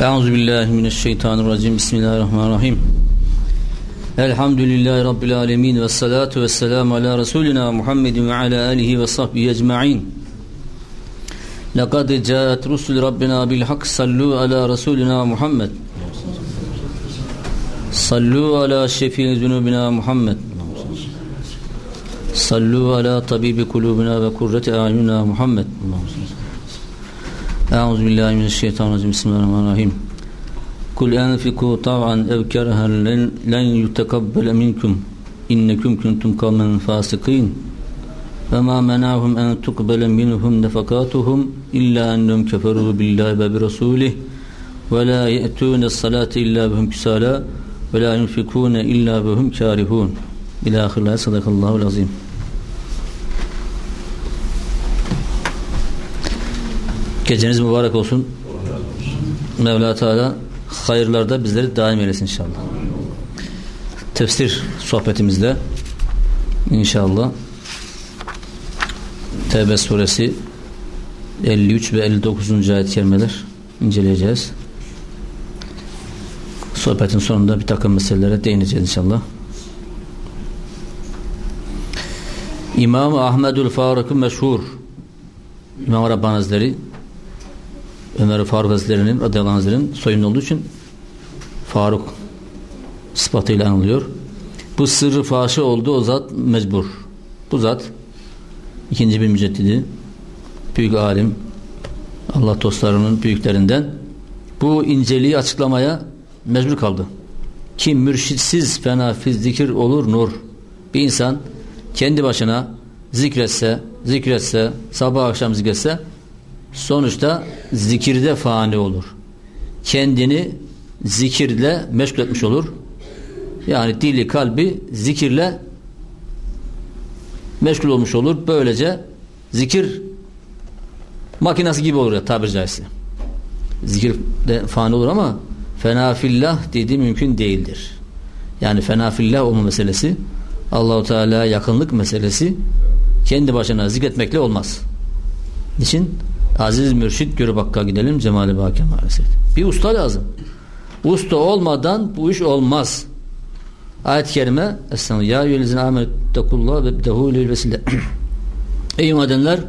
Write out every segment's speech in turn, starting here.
Euzu billahi mineşşeytanirracim. Bismillahirrahmanirrahim. Elhamdülillahi rabbil alamin ve salatu vesselam ala resulina Muhammedin ve ala alihi ve sahbihi ecmaîn. Laqad caat rusul rabbina bil hak sallu ala resulina Muhammed. Sallu ala şefii zunubina Muhammed. Sallu ala tabibi kulubina ve kurreti ayunina Muhammed. Euzu billahi mineşşeytanirracim. Bismillahirrahmanirrahim. Kul enfiku tav'an ev kerhen len, len yutekabbele minkum innekum kuntum kavmen fasikin. Ve ma menahum en tukbele minhum nefakatuhum illa ennum keferu billahi ve bi rasulih ve la ye'tûne salate illa behum küsala ve la yunfikûne illa behum kârihûn. İlâ ahirlâhi sadakallahu azim. Geceniz mübarek olsun. Mevla Teala hayırlarda bizleri daim eylesin inşallah. Tefsir sohbetimizde inşallah Tevbe suresi 53 ve 59. ayet kelimeler inceleyeceğiz. Sohbetin sonunda bir takım meselelere değineceğiz inşallah. İmam Ahmedül Faruk'un meşhur İmam Rabbani Hazretleri Ömer Faruk Hazretleri'nin radıyallahu Hazretleri'nin soyunun olduğu için Faruk sıfatıyla anılıyor. Bu sırrı faşı oldu o zat mecbur. Bu zat ikinci bir müceddidi büyük alim Allah dostlarının büyüklerinden bu inceliği açıklamaya mecbur kaldı. Kim mürşitsiz fena fiz zikir olur nur. Bir insan kendi başına zikretse, zikretse, sabah akşam zikretse sonuçta zikirde fani olur. Kendini zikirle meşgul etmiş olur. Yani dili kalbi zikirle meşgul olmuş olur. Böylece zikir makinası gibi olur ya tabiri caizse. Zikir de fani olur ama fena fillah dediği mümkün değildir. Yani fena fillah olma meselesi Allahu Teala yakınlık meselesi kendi başına zikretmekle olmaz. Niçin? Aziz mürşit hakka gidelim Cemali Baki maalesef. Bir usta lazım. Usta olmadan bu iş olmaz. Ayet-i kerime Estağfurullah. Ya yüllezine amenettekullah ve bdehûlül vesile. Ey iman edenler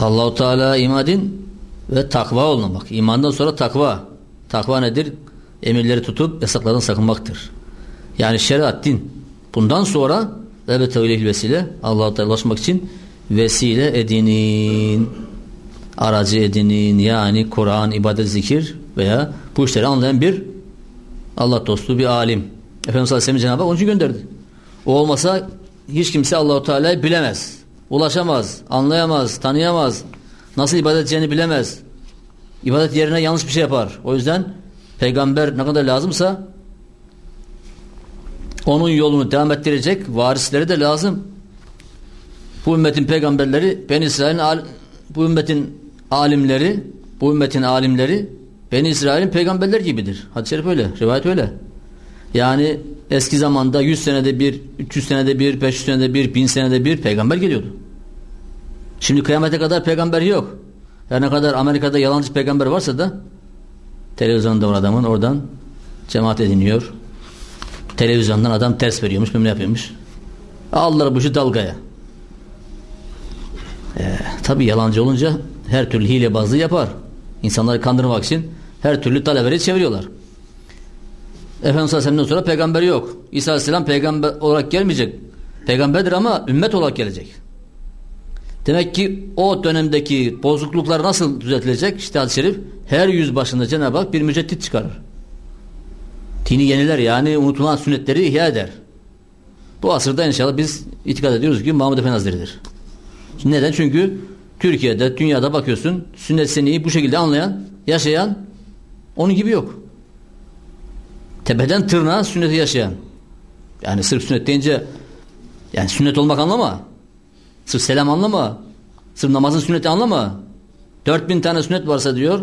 Allahu Teala iman edin ve takva olmamak. İmandan sonra takva. Takva nedir? Emirleri tutup yasaklardan sakınmaktır. Yani şeriat, din. Bundan sonra ve tevlih vesile Allah'a ulaşmak için vesile edinin. Aracı edinin. Yani Kur'an, ibadet, zikir veya bu işleri anlayan bir Allah dostu, bir alim. Efendimiz Aleyhisselam Cenab-ı Hak onun için gönderdi. O olmasa hiç kimse Allahu Teala'yı bilemez. Ulaşamaz, anlayamaz, tanıyamaz. Nasıl ibadet edeceğini bilemez. İbadet yerine yanlış bir şey yapar. O yüzden peygamber ne kadar lazımsa onun yolunu devam ettirecek varisleri de lazım. Bu ümmetin peygamberleri Ben İsrail'in bu ümmetin alimleri bu ümmetin alimleri Ben İsrail'in peygamberler gibidir. Hadis-i şerif öyle. Rivayet öyle. Yani eski zamanda 100 senede bir, 300 senede bir, 500 senede bir, 1000 senede bir peygamber geliyordu. Şimdi kıyamete kadar peygamber yok. Her ne kadar Amerika'da yalancı peygamber varsa da televizyonda var adamın oradan cemaat ediniyor. Televizyondan adam ters veriyormuş, ne yapıyormuş. Aldılar bu işi dalgaya. Ee, Tabi yalancı olunca her türlü hilebazlığı yapar. İnsanları kandırmak için her türlü talebeleri çeviriyorlar. Efendimiz Aleyhisselam'dan sonra peygamber yok. İsa Aleyhisselam peygamber olarak gelmeyecek. Peygamberdir ama ümmet olarak gelecek. Demek ki o dönemdeki bozukluklar nasıl düzeltilecek? İşte hadis-i şerif her yüz başında Cenab-ı Hak bir müceddit çıkarır. Dini yeniler yani unutulan sünnetleri ihya eder. Bu asırda inşallah biz itikad ediyoruz ki Mahmud Efendi Hazretleri'dir. Neden? Çünkü Türkiye'de, dünyada bakıyorsun sünnet seniyi bu şekilde anlayan, yaşayan onun gibi yok. Tepeden tırnağa sünneti yaşayan. Yani sırf sünnet deyince yani sünnet olmak anlama. Sırf selam anlama. Sırf namazın sünneti anlama. Dört bin tane sünnet varsa diyor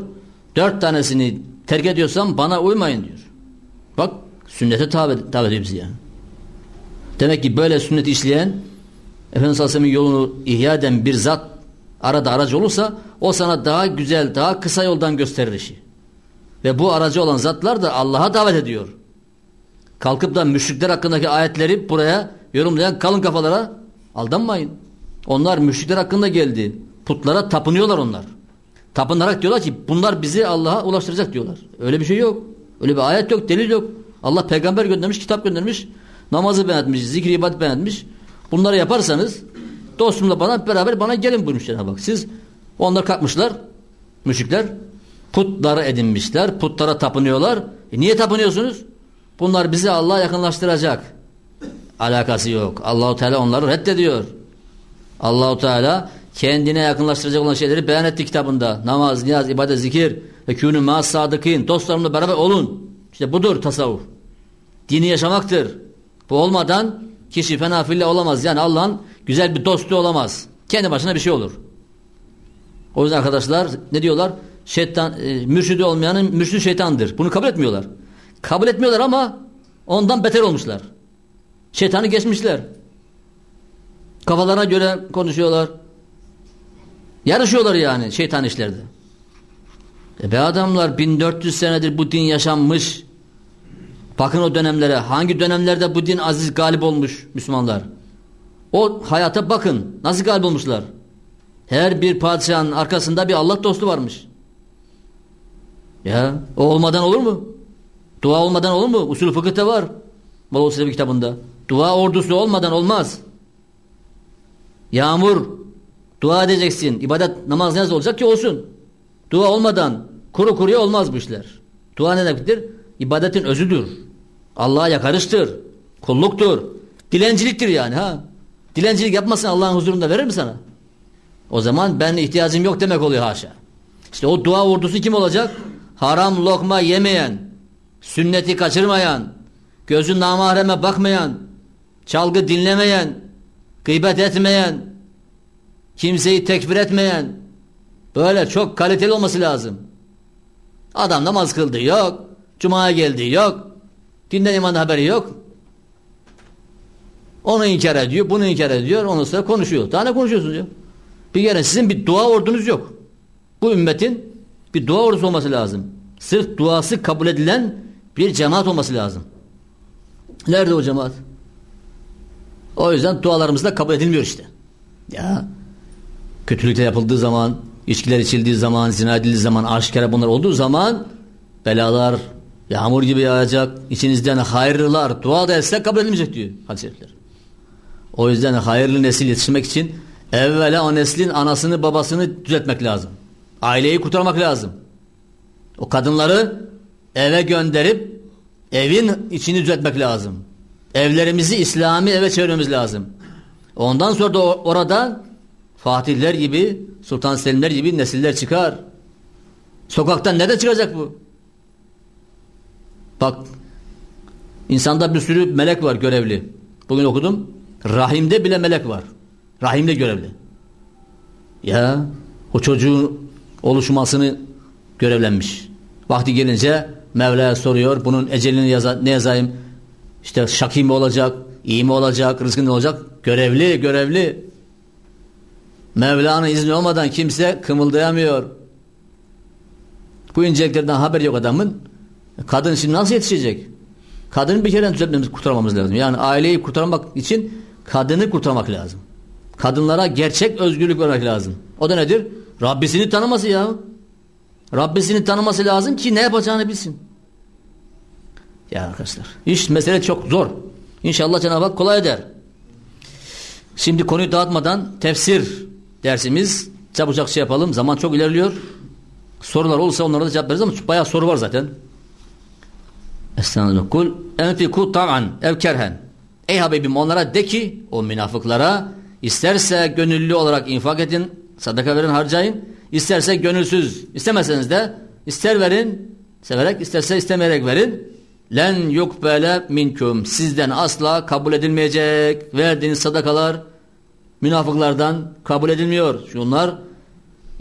dört tanesini terk ediyorsam bana uymayın diyor. Bak sünnete tabi, tabi ediyor bizi yani. Demek ki böyle sünnet işleyen Efendimiz Aleyhisselam'ın yolunu ihya eden bir zat arada aracı olursa o sana daha güzel, daha kısa yoldan gösterir işi. Ve bu aracı olan zatlar da Allah'a davet ediyor. Kalkıp da müşrikler hakkındaki ayetleri buraya yorumlayan kalın kafalara aldanmayın. Onlar müşrikler hakkında geldi. Putlara tapınıyorlar onlar. Tapınarak diyorlar ki bunlar bizi Allah'a ulaştıracak diyorlar. Öyle bir şey yok. Öyle bir ayet yok, delil yok. Allah peygamber göndermiş, kitap göndermiş. Namazı beğenmiş, zikri ibadet beğenmiş. Bunları yaparsanız dostumla bana beraber bana gelin buyurmuş Cenab-ı Hak. Siz onlar kalkmışlar müşrikler putları edinmişler. Putlara tapınıyorlar. E niye tapınıyorsunuz? Bunlar bizi Allah'a yakınlaştıracak. Alakası yok. Allahu Teala onları reddediyor. Allahu Teala kendine yakınlaştıracak olan şeyleri beyan etti kitabında. Namaz, niyaz, ibadet, zikir ve kûnü mâs sadıkîn. Dostlarımla beraber olun. İşte budur tasavvuf. Dini yaşamaktır. Bu olmadan kişi fenafille olamaz. Yani Allah'ın güzel bir dostu olamaz. Kendi başına bir şey olur. O yüzden arkadaşlar ne diyorlar? Şeytan, e, mürşidi olmayanın mürşidi şeytandır. Bunu kabul etmiyorlar. Kabul etmiyorlar ama ondan beter olmuşlar. Şeytanı geçmişler. Kafalarına göre konuşuyorlar. Yarışıyorlar yani şeytan işlerde. E be adamlar 1400 senedir bu din yaşanmış. Bakın o dönemlere. Hangi dönemlerde bu din aziz galip olmuş Müslümanlar. O hayata bakın. Nasıl galip olmuşlar. Her bir padişahın arkasında bir Allah dostu varmış. Ya o olmadan olur mu? Dua olmadan olur mu? Usul fıkıhta var. Molla bir kitabında. Dua ordusu olmadan olmaz. Yağmur. Dua edeceksin. İbadet namaz ne olacak ki olsun. Dua olmadan kuru kuruya olmaz bu işler. Dua ne demektir? İbadetin özüdür. Allah'a yakarıştır. Kulluktur. Dilenciliktir yani ha. Dilencilik yapmasın Allah'ın huzurunda verir mi sana? O zaman ben ihtiyacım yok demek oluyor haşa. İşte o dua ordusu kim olacak? Haram lokma yemeyen, sünneti kaçırmayan, gözü namahreme bakmayan, çalgı dinlemeyen, gıybet etmeyen, kimseyi tekfir etmeyen, böyle çok kaliteli olması lazım. Adam namaz kıldı yok, cumaya geldi yok, dinden iman haberi yok. Onu inkar ediyor, bunu inkar ediyor, ondan sonra konuşuyor. Daha ne konuşuyorsunuz ya? Bir kere sizin bir dua ordunuz yok. Bu ümmetin bir dua ordusu olması lazım. Sırf duası kabul edilen bir cemaat olması lazım. Nerede o cemaat? O yüzden dualarımız da kabul edilmiyor işte. Ya kötülükler yapıldığı zaman, içkiler içildiği zaman, zina edildiği zaman, aşikare bunlar olduğu zaman belalar yağmur gibi yağacak. İçinizden hayırlılar dua da etse kabul edilmeyecek diyor hadis-i. O yüzden hayırlı nesil yetiştirmek için evvela o neslin anasını babasını düzeltmek lazım. Aileyi kurtarmak lazım. O kadınları eve gönderip evin içini düzeltmek lazım. Evlerimizi İslami eve çevirmemiz lazım. Ondan sonra da orada Fatihler gibi, Sultan Selimler gibi nesiller çıkar. Sokaktan ne de çıkacak bu? Bak, insanda bir sürü melek var görevli. Bugün okudum. Rahimde bile melek var. Rahimde görevli. Ya, o çocuğun oluşmasını görevlenmiş. Vakti gelince Mevla'ya soruyor. Bunun ecelini yaza, ne yazayım? İşte şaki mi olacak? iyi mi olacak? Rızkı ne olacak? Görevli, görevli. Mevla'nın izni olmadan kimse kımıldayamıyor. Bu inceliklerden haber yok adamın. Kadın şimdi nasıl yetişecek? Kadını bir kere düzeltmemiz, kurtarmamız lazım. Yani aileyi kurtarmak için kadını kurtarmak lazım. Kadınlara gerçek özgürlük vermek lazım. O da nedir? Rabbisini tanıması ya. Rabbisini tanıması lazım ki ne yapacağını bilsin. Ya arkadaşlar iş mesele çok zor. İnşallah Cenab-ı Hak kolay eder. Şimdi konuyu dağıtmadan tefsir dersimiz çabucak şey yapalım. Zaman çok ilerliyor. Sorular olursa onlara da cevap veririz ama bayağı soru var zaten. Estağfirullah. Kul enfiku ta'an ev kerhen. Ey Habibim onlara de ki o münafıklara isterse gönüllü olarak infak edin, sadaka verin, harcayın. İsterse gönülsüz, istemeseniz de ister verin, severek, isterse istemeyerek verin. Len yukbele minkum. Sizden asla kabul edilmeyecek. Verdiğiniz sadakalar münafıklardan kabul edilmiyor. Şunlar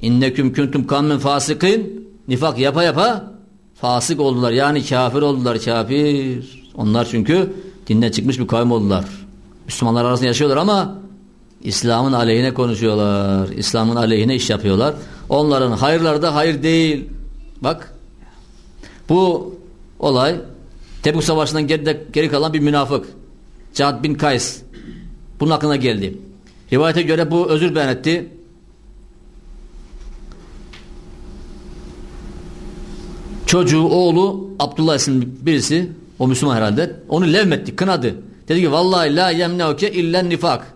inneküm kuntum kammen fasıkın nifak yapa yapa fasık oldular. Yani kafir oldular. Kafir. Onlar çünkü dinden çıkmış bir kavim oldular. Müslümanlar arasında yaşıyorlar ama İslam'ın aleyhine konuşuyorlar. İslam'ın aleyhine iş yapıyorlar. Onların hayırları da hayır değil. Bak bu olay Tebuk Savaşı'ndan geride, geri kalan bir münafık. Cad bin Kays. Bunun aklına geldi. Rivayete göre bu özür beyan etti. Çocuğu, oğlu Abdullah isimli birisi o Müslüman herhalde. Onu levmetti, kınadı. Dedi ki vallahi la yemneuke illen nifak.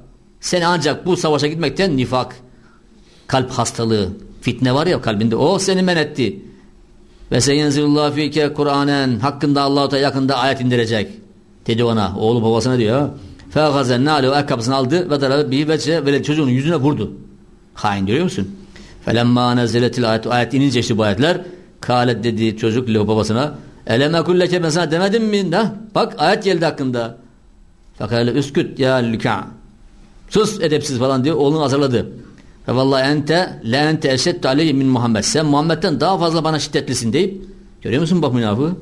Sen ancak bu savaşa gitmekten nifak. Kalp hastalığı, fitne var ya kalbinde. O seni men etti. Ve seyenzilullah fike Kur'anen hakkında Allah-u Teala yakında ayet indirecek. Dedi ona. Oğlu babasına diyor. Fegazen o ayakkabısını aldı ve darabe bir vece ve çocuğun yüzüne vurdu. Hain görüyor musun? Felemma nezeletil ayet, ayet inince işte bu ayetler Kâlet dedi çocuk lehu babasına Eleme kulleke ben sana demedim mi? Ne? Bak ayet geldi hakkında. Fakale üsküt ya lüka. Sus edepsiz falan diyor. Oğlunu azarladı. Ve vallahi ente le ente eşeddu aleyhi min Muhammed. Sen Muhammed'den daha fazla bana şiddetlisin deyip görüyor musun bak münafığı?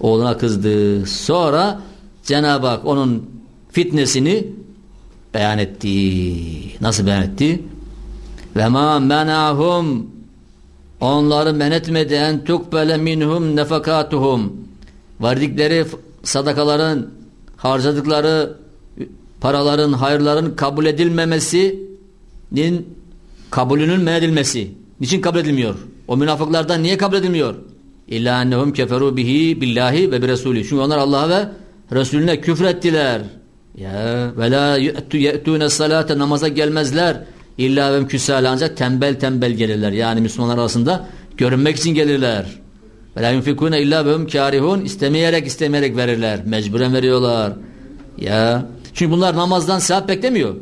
Oğluna kızdı. Sonra Cenab-ı Hak onun fitnesini beyan etti. Nasıl beyan etti? Ve ma menahum onları men etmedi tukbele minhum nefakatuhum. Verdikleri sadakaların harcadıkları paraların hayırların kabul edilmemesinin kabulünün men edilmesi. Niçin kabul edilmiyor? O münafıklardan niye kabul edilmiyor? İlla ennehum keferu bihi billahi ve bi resulü çünkü onlar Allah'a ve Resulüne küfrettiler ya ve la ye'tune salate namaza gelmezler İlla ve küsale ancak tembel tembel gelirler. Yani Müslümanlar arasında görünmek için gelirler. Ve la yunfikune illa ve karihun istemeyerek istemeyerek verirler. Mecburen veriyorlar. Ya çünkü bunlar namazdan sevap beklemiyor.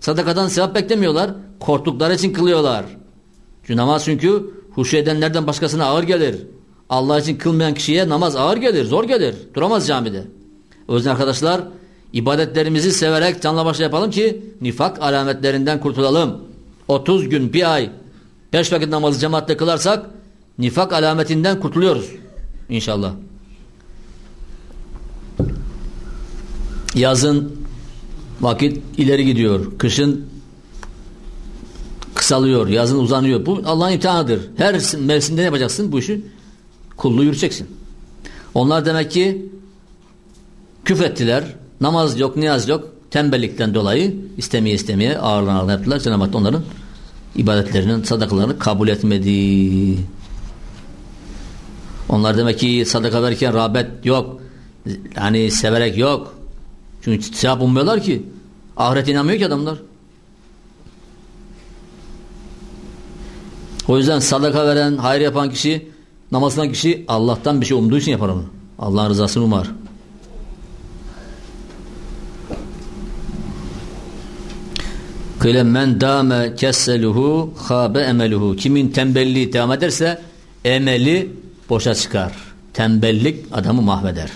Sadakadan sevap beklemiyorlar. Korktukları için kılıyorlar. Çünkü namaz çünkü huşu edenlerden başkasına ağır gelir. Allah için kılmayan kişiye namaz ağır gelir, zor gelir. Duramaz camide. O yüzden arkadaşlar İbadetlerimizi severek canla başla yapalım ki nifak alametlerinden kurtulalım. 30 gün, bir ay, 5 vakit namazı cemaatle kılarsak nifak alametinden kurtuluyoruz. İnşallah. Yazın vakit ileri gidiyor. Kışın kısalıyor. Yazın uzanıyor. Bu Allah'ın imtihanıdır. Her mevsimde ne yapacaksın? Bu işi kulluğu yürüteceksin. Onlar demek ki küfrettiler. Namaz yok, niyaz yok. Tembellikten dolayı istemeye istemeye ağırlan ağırlan yaptılar. Cenab-ı Hak onların ibadetlerinin, sadakalarını kabul etmedi. Onlar demek ki sadaka verirken rağbet yok. Yani severek yok. Çünkü sevap ummuyorlar ki. Ahiret inanmıyor ki adamlar. O yüzden sadaka veren, hayır yapan kişi, namazdan kişi Allah'tan bir şey umduğu için yapar onu. Allah'ın rızasını umar. Kıyle men dame kesseluhu habe emeluhu. Kimin tembelliği devam ederse emeli boşa çıkar. Tembellik adamı mahveder.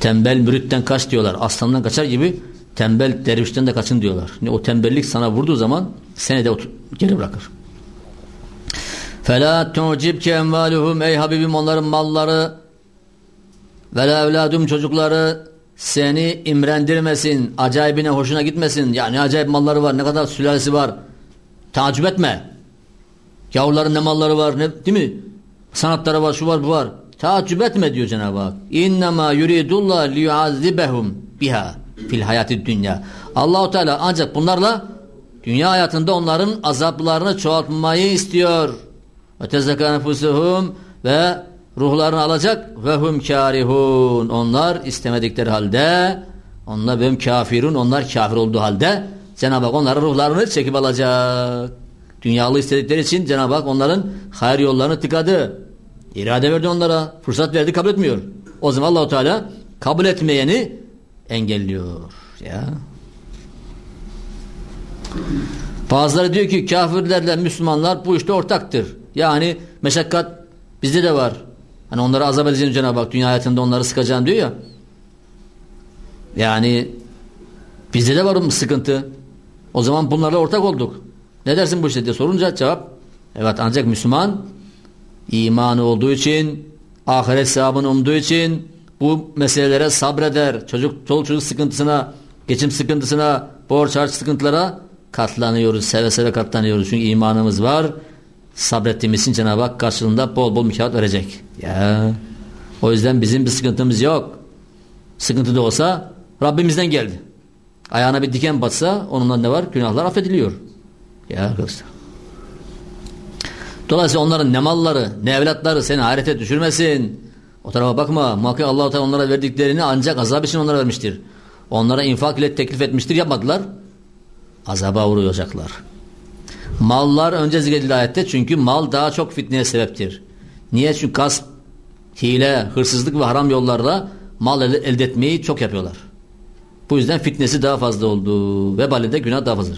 Tembel mürütten kaç diyorlar. Aslandan kaçar gibi tembel dervişten de kaçın diyorlar. Yani o tembellik sana vurduğu zaman seni de geri bırakır. Fela tu'cibke envaluhum ey Habibim onların malları ve evladum çocukları seni imrendirmesin, acayibine hoşuna gitmesin. Yani acayip malları var, ne kadar sülalesi var. Tacip etme. Yavruların ne malları var, ne, değil mi? Sanatları var, şu var, bu var. Tacip etme diyor Cenab-ı Hak. İnnemâ yuridullah liyuazzibehum biha fil hayati dünya. Allahu Teala ancak bunlarla dünya hayatında onların azaplarını çoğaltmayı istiyor. Ve tezekâ nefusuhum ve ruhlarını alacak ve hum karihun onlar istemedikleri halde onlar benim kafirun onlar kafir olduğu halde Cenab-ı Hak onların ruhlarını çekip alacak. Dünyalı istedikleri için Cenab-ı Hak onların hayır yollarını tıkadı. İrade verdi onlara. Fırsat verdi kabul etmiyor. O zaman Allahu Teala kabul etmeyeni engelliyor. Ya. Bazıları diyor ki kafirlerle Müslümanlar bu işte ortaktır. Yani meşakkat bizde de var. Hani onları azap edeceğini Cenab-ı Hak dünya hayatında onları sıkacağını diyor ya. Yani bizde de var mı sıkıntı? O zaman bunlarla ortak olduk. Ne dersin bu işte diye sorunca cevap evet ancak Müslüman imanı olduğu için ahiret sevabını umduğu için bu meselelere sabreder. Çocuk, çoluk çocuk sıkıntısına, geçim sıkıntısına, borç harç sıkıntılara katlanıyoruz. Seve seve katlanıyoruz. Çünkü imanımız var. Sabrettiğimiz için Cenab-ı Hak karşılığında bol bol mükafat verecek. Ya. O yüzden bizim bir sıkıntımız yok. Sıkıntı da olsa Rabbimizden geldi. Ayağına bir diken batsa onunla ne var? Günahlar affediliyor. Ya arkadaşlar. Dolayısıyla onların ne malları ne evlatları seni hayrete düşürmesin. O tarafa bakma. Muhakkak Allah-u Teala onlara verdiklerini ancak azap için onlara vermiştir. Onlara infak ile teklif etmiştir yapmadılar. Azaba uğrayacaklar. Mallar önce zikredildi ayette çünkü mal daha çok fitneye sebeptir. Niye? Çünkü gasp, hile, hırsızlık ve haram yollarla mal elde etmeyi çok yapıyorlar. Bu yüzden fitnesi daha fazla oldu. Vebali de günah daha fazla.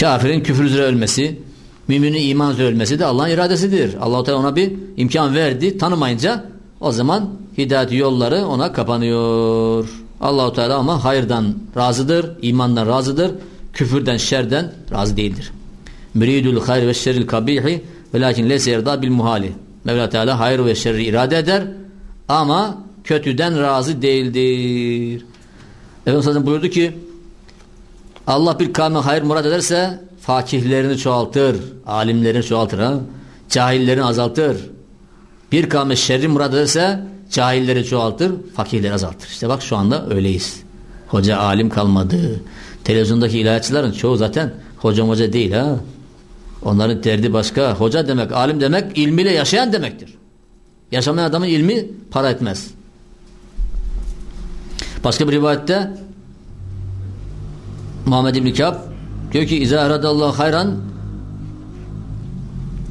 Kafirin küfür üzere ölmesi, müminin iman üzere ölmesi de Allah'ın iradesidir. Allah-u Teala ona bir imkan verdi. Tanımayınca o zaman hidayet yolları ona kapanıyor. Allahu Teala ama hayırdan razıdır, imandan razıdır, küfürden, şerden razı değildir. Müridul hayr ve şerril kabihi velakin leyse yerda bil muhali. Mevla Teala hayır ve şerri irade eder ama kötüden razı değildir. Efendimiz buyurdu ki Allah bir kavme hayır murad ederse fakihlerini çoğaltır, alimlerini çoğaltır, ha? cahillerini azaltır. Bir kavme şerri murad ederse cahilleri çoğaltır, fakirleri azaltır. İşte bak şu anda öyleyiz. Hoca alim kalmadı. Televizyondaki ilahiyatçıların çoğu zaten hocam hoca değil ha. Onların derdi başka. Hoca demek, alim demek ilmiyle yaşayan demektir. Yaşamayan adamın ilmi para etmez. Başka bir rivayette Muhammed İbn Kâb diyor ki İzâ eradallahu hayran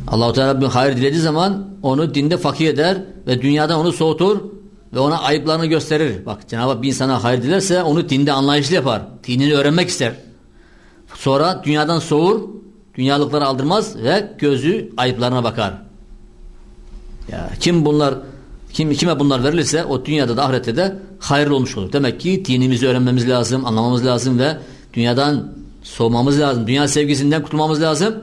Allah-u Teala bir hayır dilediği zaman onu dinde fakir eder ve dünyadan onu soğutur ve ona ayıplarını gösterir. Bak Cenab-ı Hak bir insana hayır dilerse onu dinde anlayışlı yapar. Dinini öğrenmek ister. Sonra dünyadan soğur, dünyalıkları aldırmaz ve gözü ayıplarına bakar. Ya kim bunlar kim kime bunlar verilirse o dünyada da ahirette de hayırlı olmuş olur. Demek ki dinimizi öğrenmemiz lazım, anlamamız lazım ve dünyadan soğumamız lazım. Dünya sevgisinden kurtulmamız lazım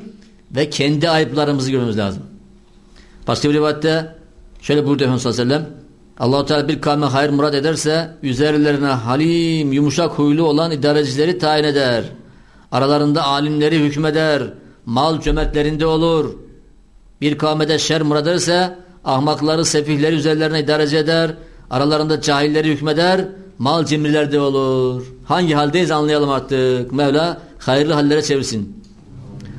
ve kendi ayıplarımızı görmemiz lazım. Başka bir rivayette şöyle buyurdu Efendimiz sallallahu aleyhi ve sellem Allah-u Teala bir kavme hayır murad ederse üzerlerine halim, yumuşak huylu olan idarecileri tayin eder. Aralarında alimleri hükmeder. Mal cömertlerinde olur. Bir kavmede şer murad ederse ahmakları, sefihleri üzerlerine idareci eder. Aralarında cahilleri hükmeder. Mal cimrilerde olur. Hangi haldeyiz anlayalım artık. Mevla hayırlı hallere çevirsin.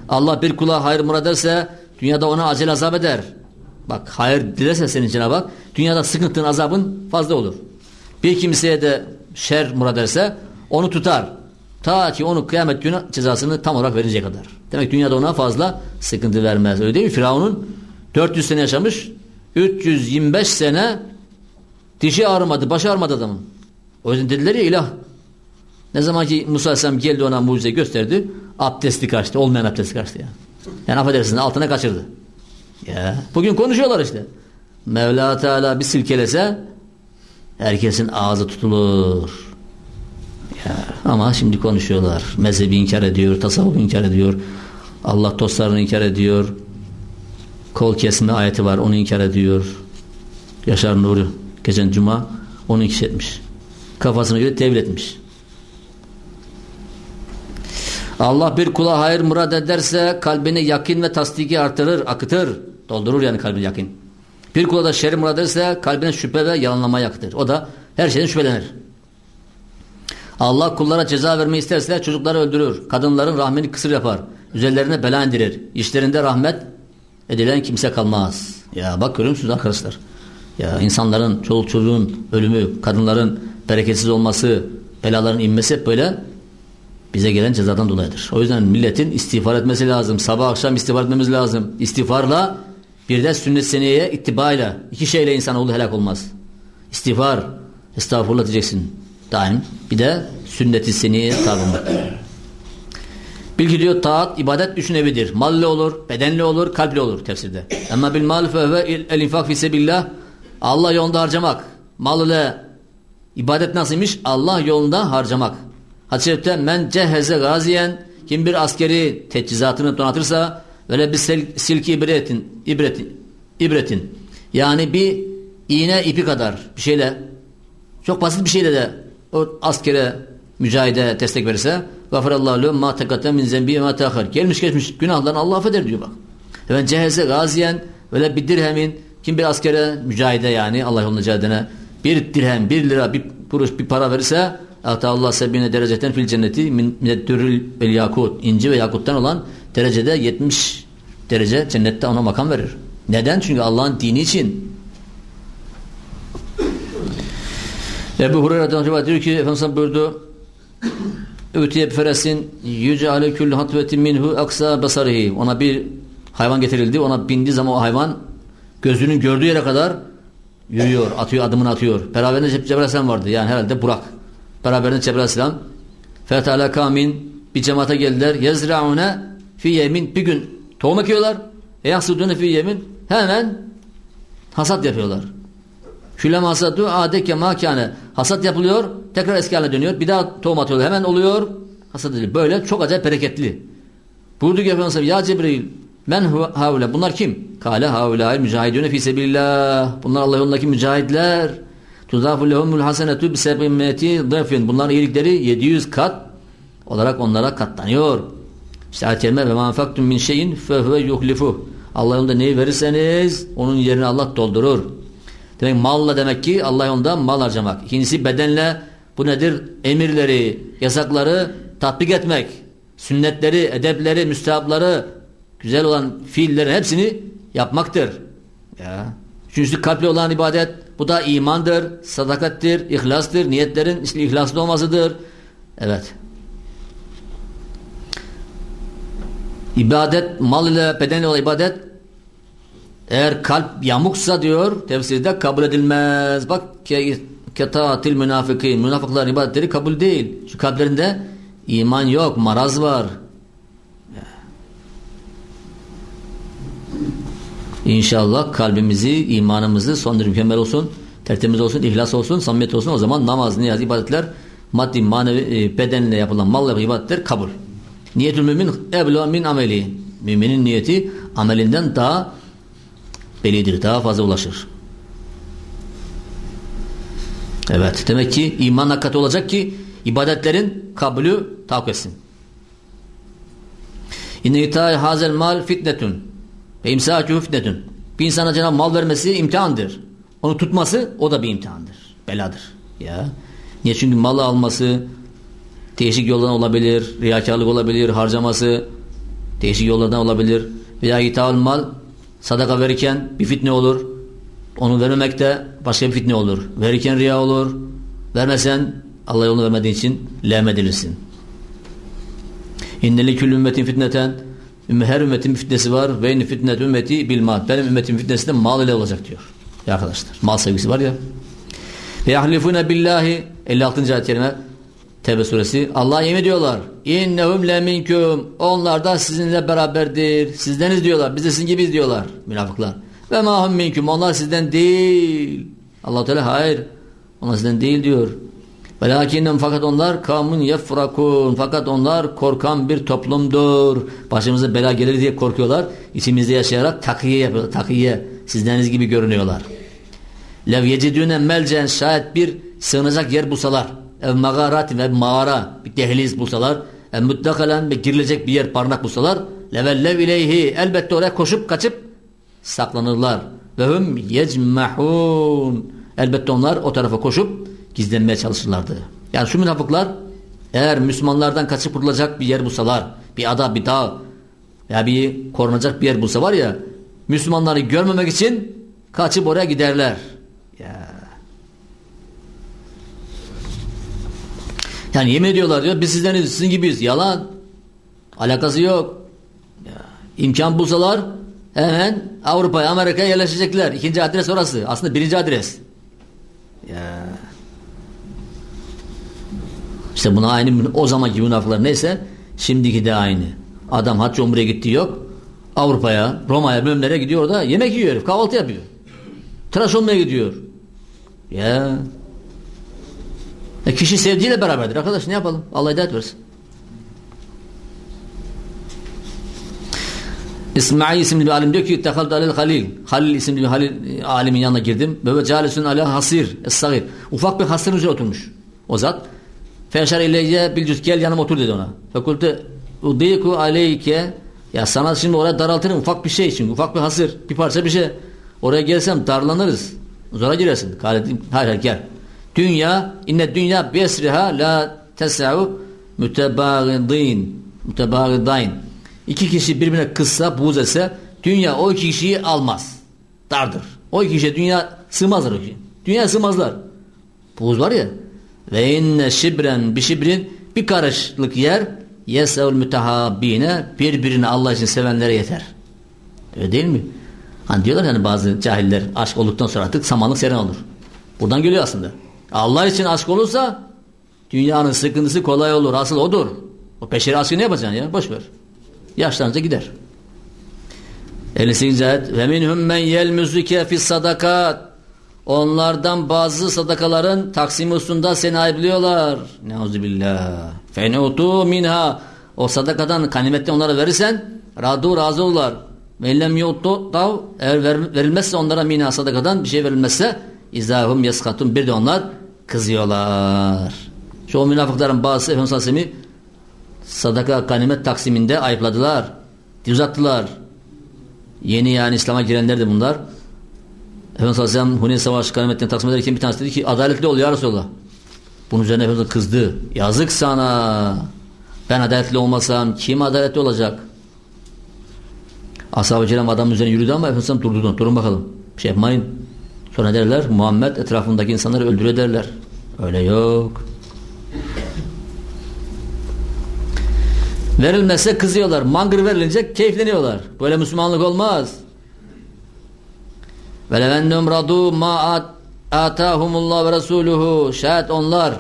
Allah bir kula hayır murad ederse dünyada ona acele azap eder. Bak hayır dilerse senin Cenab-ı Hak dünyada sıkıntın azabın fazla olur. Bir kimseye de şer murad ederse onu tutar. Ta ki onu kıyamet günü cezasını tam olarak verecek kadar. Demek dünyada ona fazla sıkıntı vermez. Öyle değil mi? Firavun'un 400 sene yaşamış 325 sene dişi ağrımadı, başı ağrımadı adamın. O yüzden dediler ya ilah. Ne zaman ki Musa Aleyhisselam geldi ona mucize gösterdi abdesti kaçtı. Olmayan abdesti kaçtı yani. Yani affedersiniz altına kaçırdı. Ya. Bugün konuşuyorlar işte. Mevla Teala bir silkelese herkesin ağzı tutulur. Ya. Ama şimdi konuşuyorlar. Mezhebi inkar ediyor, tasavvuf inkar ediyor. Allah dostlarını inkar ediyor. Kol kesme ayeti var onu inkar ediyor. Yaşar Nuri geçen cuma onu inkar etmiş. Kafasına göre tevil etmiş. Allah bir kula hayır murad ederse kalbini yakin ve tasdiki artırır, akıtır. Doldurur yani kalbini yakin. Bir kula da şer murad ederse kalbine şüphe ve yalanlama yakıtır. O da her şeyden şüphelenir. Allah kullara ceza vermeyi isterse çocukları öldürür. Kadınların rahmini kısır yapar. Üzerlerine bela indirir. İşlerinde rahmet edilen kimse kalmaz. Ya bak görüyor musunuz arkadaşlar? Ya insanların, çoluk çocuğun ölümü, kadınların bereketsiz olması, belaların inmesi hep böyle bize gelen cezadan dolayıdır. O yüzden milletin istiğfar etmesi lazım. Sabah akşam istiğfar etmemiz lazım. İstiğfarla bir de sünnet seneye ittibayla iki şeyle insanoğlu helak olmaz. İstiğfar, estağfurullah diyeceksin daim. Bir de sünnet-i seneye tabi Bilgi diyor taat, ibadet üçün evidir. Malli olur, bedenli olur, kalpli olur tefsirde. Ama bil mal fe el infak fi sebillah Allah yolunda harcamak. Mal ibadet nasılmış? Allah yolunda harcamak. Hadis-i men ceheze gaziyen kim bir askeri teçhizatını donatırsa öyle bir silki ibretin, ibretin, ibretin yani bir iğne ipi kadar bir şeyle çok basit bir şeyle de o askere mücahide destek verirse gafirallahu lehu ma tekatte min zembi ma tahar. Gelmiş geçmiş günahlarını Allah affeder diyor bak. Hemen ceheze gaziyen böyle bir dirhemin kim bir askere mücahide yani Allah yolunda cihadine bir dirhem, bir lira, bir kuruş, bir para verirse Ata Allah sebine dereceten fil cenneti mineddürül vel yakut inci ve yakuttan olan derecede 70 derece cennette ona makam verir. Neden? Çünkü Allah'ın dini için. Ebu Hureyre'den rivayet diyor ki Efendimiz buyurdu Ötüye feresin yüce ale küllü minhu aksa basarihi ona bir hayvan getirildi ona bindi zaman o hayvan gözünün gördüğü yere kadar yürüyor atıyor adımını atıyor beraberinde Cebrail Aleyhisselam vardı yani herhalde Burak beraberinde Cebrail Aleyhisselam fetala kamin bir cemaate geldiler yezraune fi yemin bir gün tohum ekiyorlar e yahsudune fi yemin hemen hasat yapıyorlar Külem hasadu adeke makane. Hasat yapılıyor. Tekrar eski haline dönüyor. Bir daha tohum atıyorlar. Hemen oluyor. Hasat ediliyor. Böyle çok acayip bereketli. Buyurdu ki Efendimiz ya Cebrail men havle. Bunlar kim? Kale havle mücahidüne fi sebillah. Bunlar Allah yolundaki mücahidler. Tuzafu lehumul hasenetu bi sebimmeti dhefin. Bunların iyilikleri 700 kat olarak onlara katlanıyor. İşte ayet ve manfaktum min şeyin fehuve yuhlifu. Allah yolunda neyi verirseniz onun yerine Allah doldurur. Demek malla demek ki Allah yolunda mal harcamak. İkincisi bedenle bu nedir? Emirleri, yasakları tatbik etmek. Sünnetleri, edepleri, müstehapları, güzel olan fiillerin hepsini yapmaktır. Ya. Üçüncüsü kalple olan ibadet. Bu da imandır, sadakattir, ihlastır. Niyetlerin işte ihlaslı olmasıdır. Evet. İbadet, mal ile bedenle olan ibadet eğer kalp yamuksa diyor tefsirde kabul edilmez. Bak ketatil münafıkîn. Münafıkların ibadetleri kabul değil. Şu kalplerinde iman yok, maraz var. İnşallah kalbimizi, imanımızı son derece mükemmel olsun, tertemiz olsun, ihlas olsun, samimiyet olsun. O zaman namaz, niyaz, ibadetler, maddi, manevi, e, bedenle yapılan, malla yapılan ibadetler kabul. Niyetül mümin eblu min ameli. Müminin niyeti amelinden daha bellidir. Daha fazla ulaşır. Evet. Demek ki iman hakikati olacak ki ibadetlerin kabulü tahakkuk etsin. İnne itâi hazel mal fitnetun ve imsâkû fitnetun. Bir insana cenab mal vermesi imtihandır. Onu tutması o da bir imtihandır. Beladır. Ya. Niye? Çünkü malı alması değişik yoldan olabilir, riyakarlık olabilir, harcaması değişik yollardan olabilir. Veya itaal mal Sadaka verirken bir fitne olur. Onu vermemek de başka bir fitne olur. Verirken riya olur. Vermesen Allah yolunu vermediğin için lehmedilirsin. İnneli kül ümmetin fitneten her ümmetin bir fitnesi var ve inni fitnet ümmeti bil mal. Benim ümmetim fitnesi de mal ile olacak diyor. Ya arkadaşlar. Mal sevgisi var ya. Ve yahlifune billahi 56. ayet kerime Tevbe suresi. Allah yemin ediyorlar. İnnehum leminküm. Onlar da sizinle beraberdir. Sizdeniz diyorlar. Biz de sizin gibiyiz diyorlar. Münafıklar. Ve mahum minküm. Onlar sizden değil. allah Teala hayır. Onlar sizden değil diyor. Velakinnen fakat onlar kamun yefrakun. Fakat onlar korkan bir toplumdur. Başımıza bela gelir diye korkuyorlar. İçimizde yaşayarak takiye yapıyorlar. Takiye. Sizdeniz gibi görünüyorlar. Lev yecidüne melcen şayet bir sığınacak yer bulsalar ev mağarat ve mağara bir dehliz bulsalar ev mutlakalen ve girilecek bir yer parmak bulsalar levellev ileyhi elbette oraya koşup kaçıp saklanırlar ve hum yecmahun elbette onlar o tarafa koşup gizlenmeye çalışırlardı. Yani şu münafıklar eğer Müslümanlardan kaçıp kurulacak bir yer bulsalar bir ada bir dağ veya bir korunacak bir yer bulsa var ya Müslümanları görmemek için kaçıp oraya giderler. Ya Yani yemin ediyorlar diyor biz sizden sizin gibiyiz. Yalan. Alakası yok. İmkan bulsalar hemen Avrupa'ya Amerika'ya yerleşecekler. İkinci adres orası. Aslında birinci adres. Ya. İşte buna aynı o zamanki münafıklar neyse şimdiki de aynı. Adam hac umreye gitti yok. Avrupa'ya, Roma'ya, bölümlere gidiyor da yemek yiyor herif, kahvaltı yapıyor. Tıraş olmaya gidiyor. Ya e kişi sevdiğiyle beraberdir. Arkadaş ne yapalım? Allah hidayet versin. İsmail isimli bir alim diyor ki Tehaldu alel halil. Halil isimli bir halil, alimin yanına girdim. Böyle calisun ala hasir. Es-sagir. Ufak bir hasırın üzerine oturmuş. o zat. Feşer ileyye bilcüz gel yanıma otur dedi ona. Fekulte udiku aleyke ya sana şimdi oraya daraltırım ufak bir şey için ufak bir hasır bir parça bir şey. Oraya gelsem darlanırız. Zora girersin. Hayır hayır gel. Dünya inne dünya besriha la tesau mütebâgidîn mütebâgidayn. İki kişi birbirine kızsa buğz etse dünya o iki kişiyi almaz. Dardır. O iki kişiye dünya sığmazlar o. Dünya sığmazlar. Buğz var ya ve inne şibren bir şibrin bir karışlık yer yesevul mütehabbine birbirini Allah için sevenlere yeter. Öyle değil mi? Hani diyorlar yani bazı cahiller aşk olduktan sonra artık samanlık seren olur. Buradan geliyor aslında. Allah için aşk olursa dünyanın sıkıntısı kolay olur. Asıl odur. O peşeri aşkı ne yapacaksın ya? Boş ver. Yaşlanınca gider. 58. ayet ve minhum men yelmuzuke fis sadakat Onlardan bazı sadakaların taksimi hususunda seni ayıplıyorlar. Neuzubillah. Fenutu minha. O sadakadan kanimetten onlara verirsen radu razı olurlar. Ve lem yutu eğer verilmezse onlara minha sadakadan bir şey verilmezse izahum yaskatun bir de onlar kızıyorlar. Şu o münafıkların bazısı Efendimiz Aleyhisselam'ı sadaka kanimet taksiminde ayıpladılar. Uzattılar. Yeni yani İslam'a girenler de bunlar. Efendimiz Aleyhisselam Huneyn Savaşı ganimetlerini taksim ederken bir tanesi dedi ki adaletli ol ya Resulallah. Bunun üzerine Efendimiz kızdı. Yazık sana. Ben adaletli olmasam kim adaletli olacak? Ashab-ı adamın üzerine yürüdü ama Efendimiz durdu. Durun bakalım. Bir şey yapmayın. Sonra derler Muhammed etrafındaki insanları öldürüyor derler. Öyle yok. Verilmezse kızıyorlar. Mangır verilince keyifleniyorlar. Böyle Müslümanlık olmaz. Ve levennum radu ma atahumullah ve resuluhu. Şayet onlar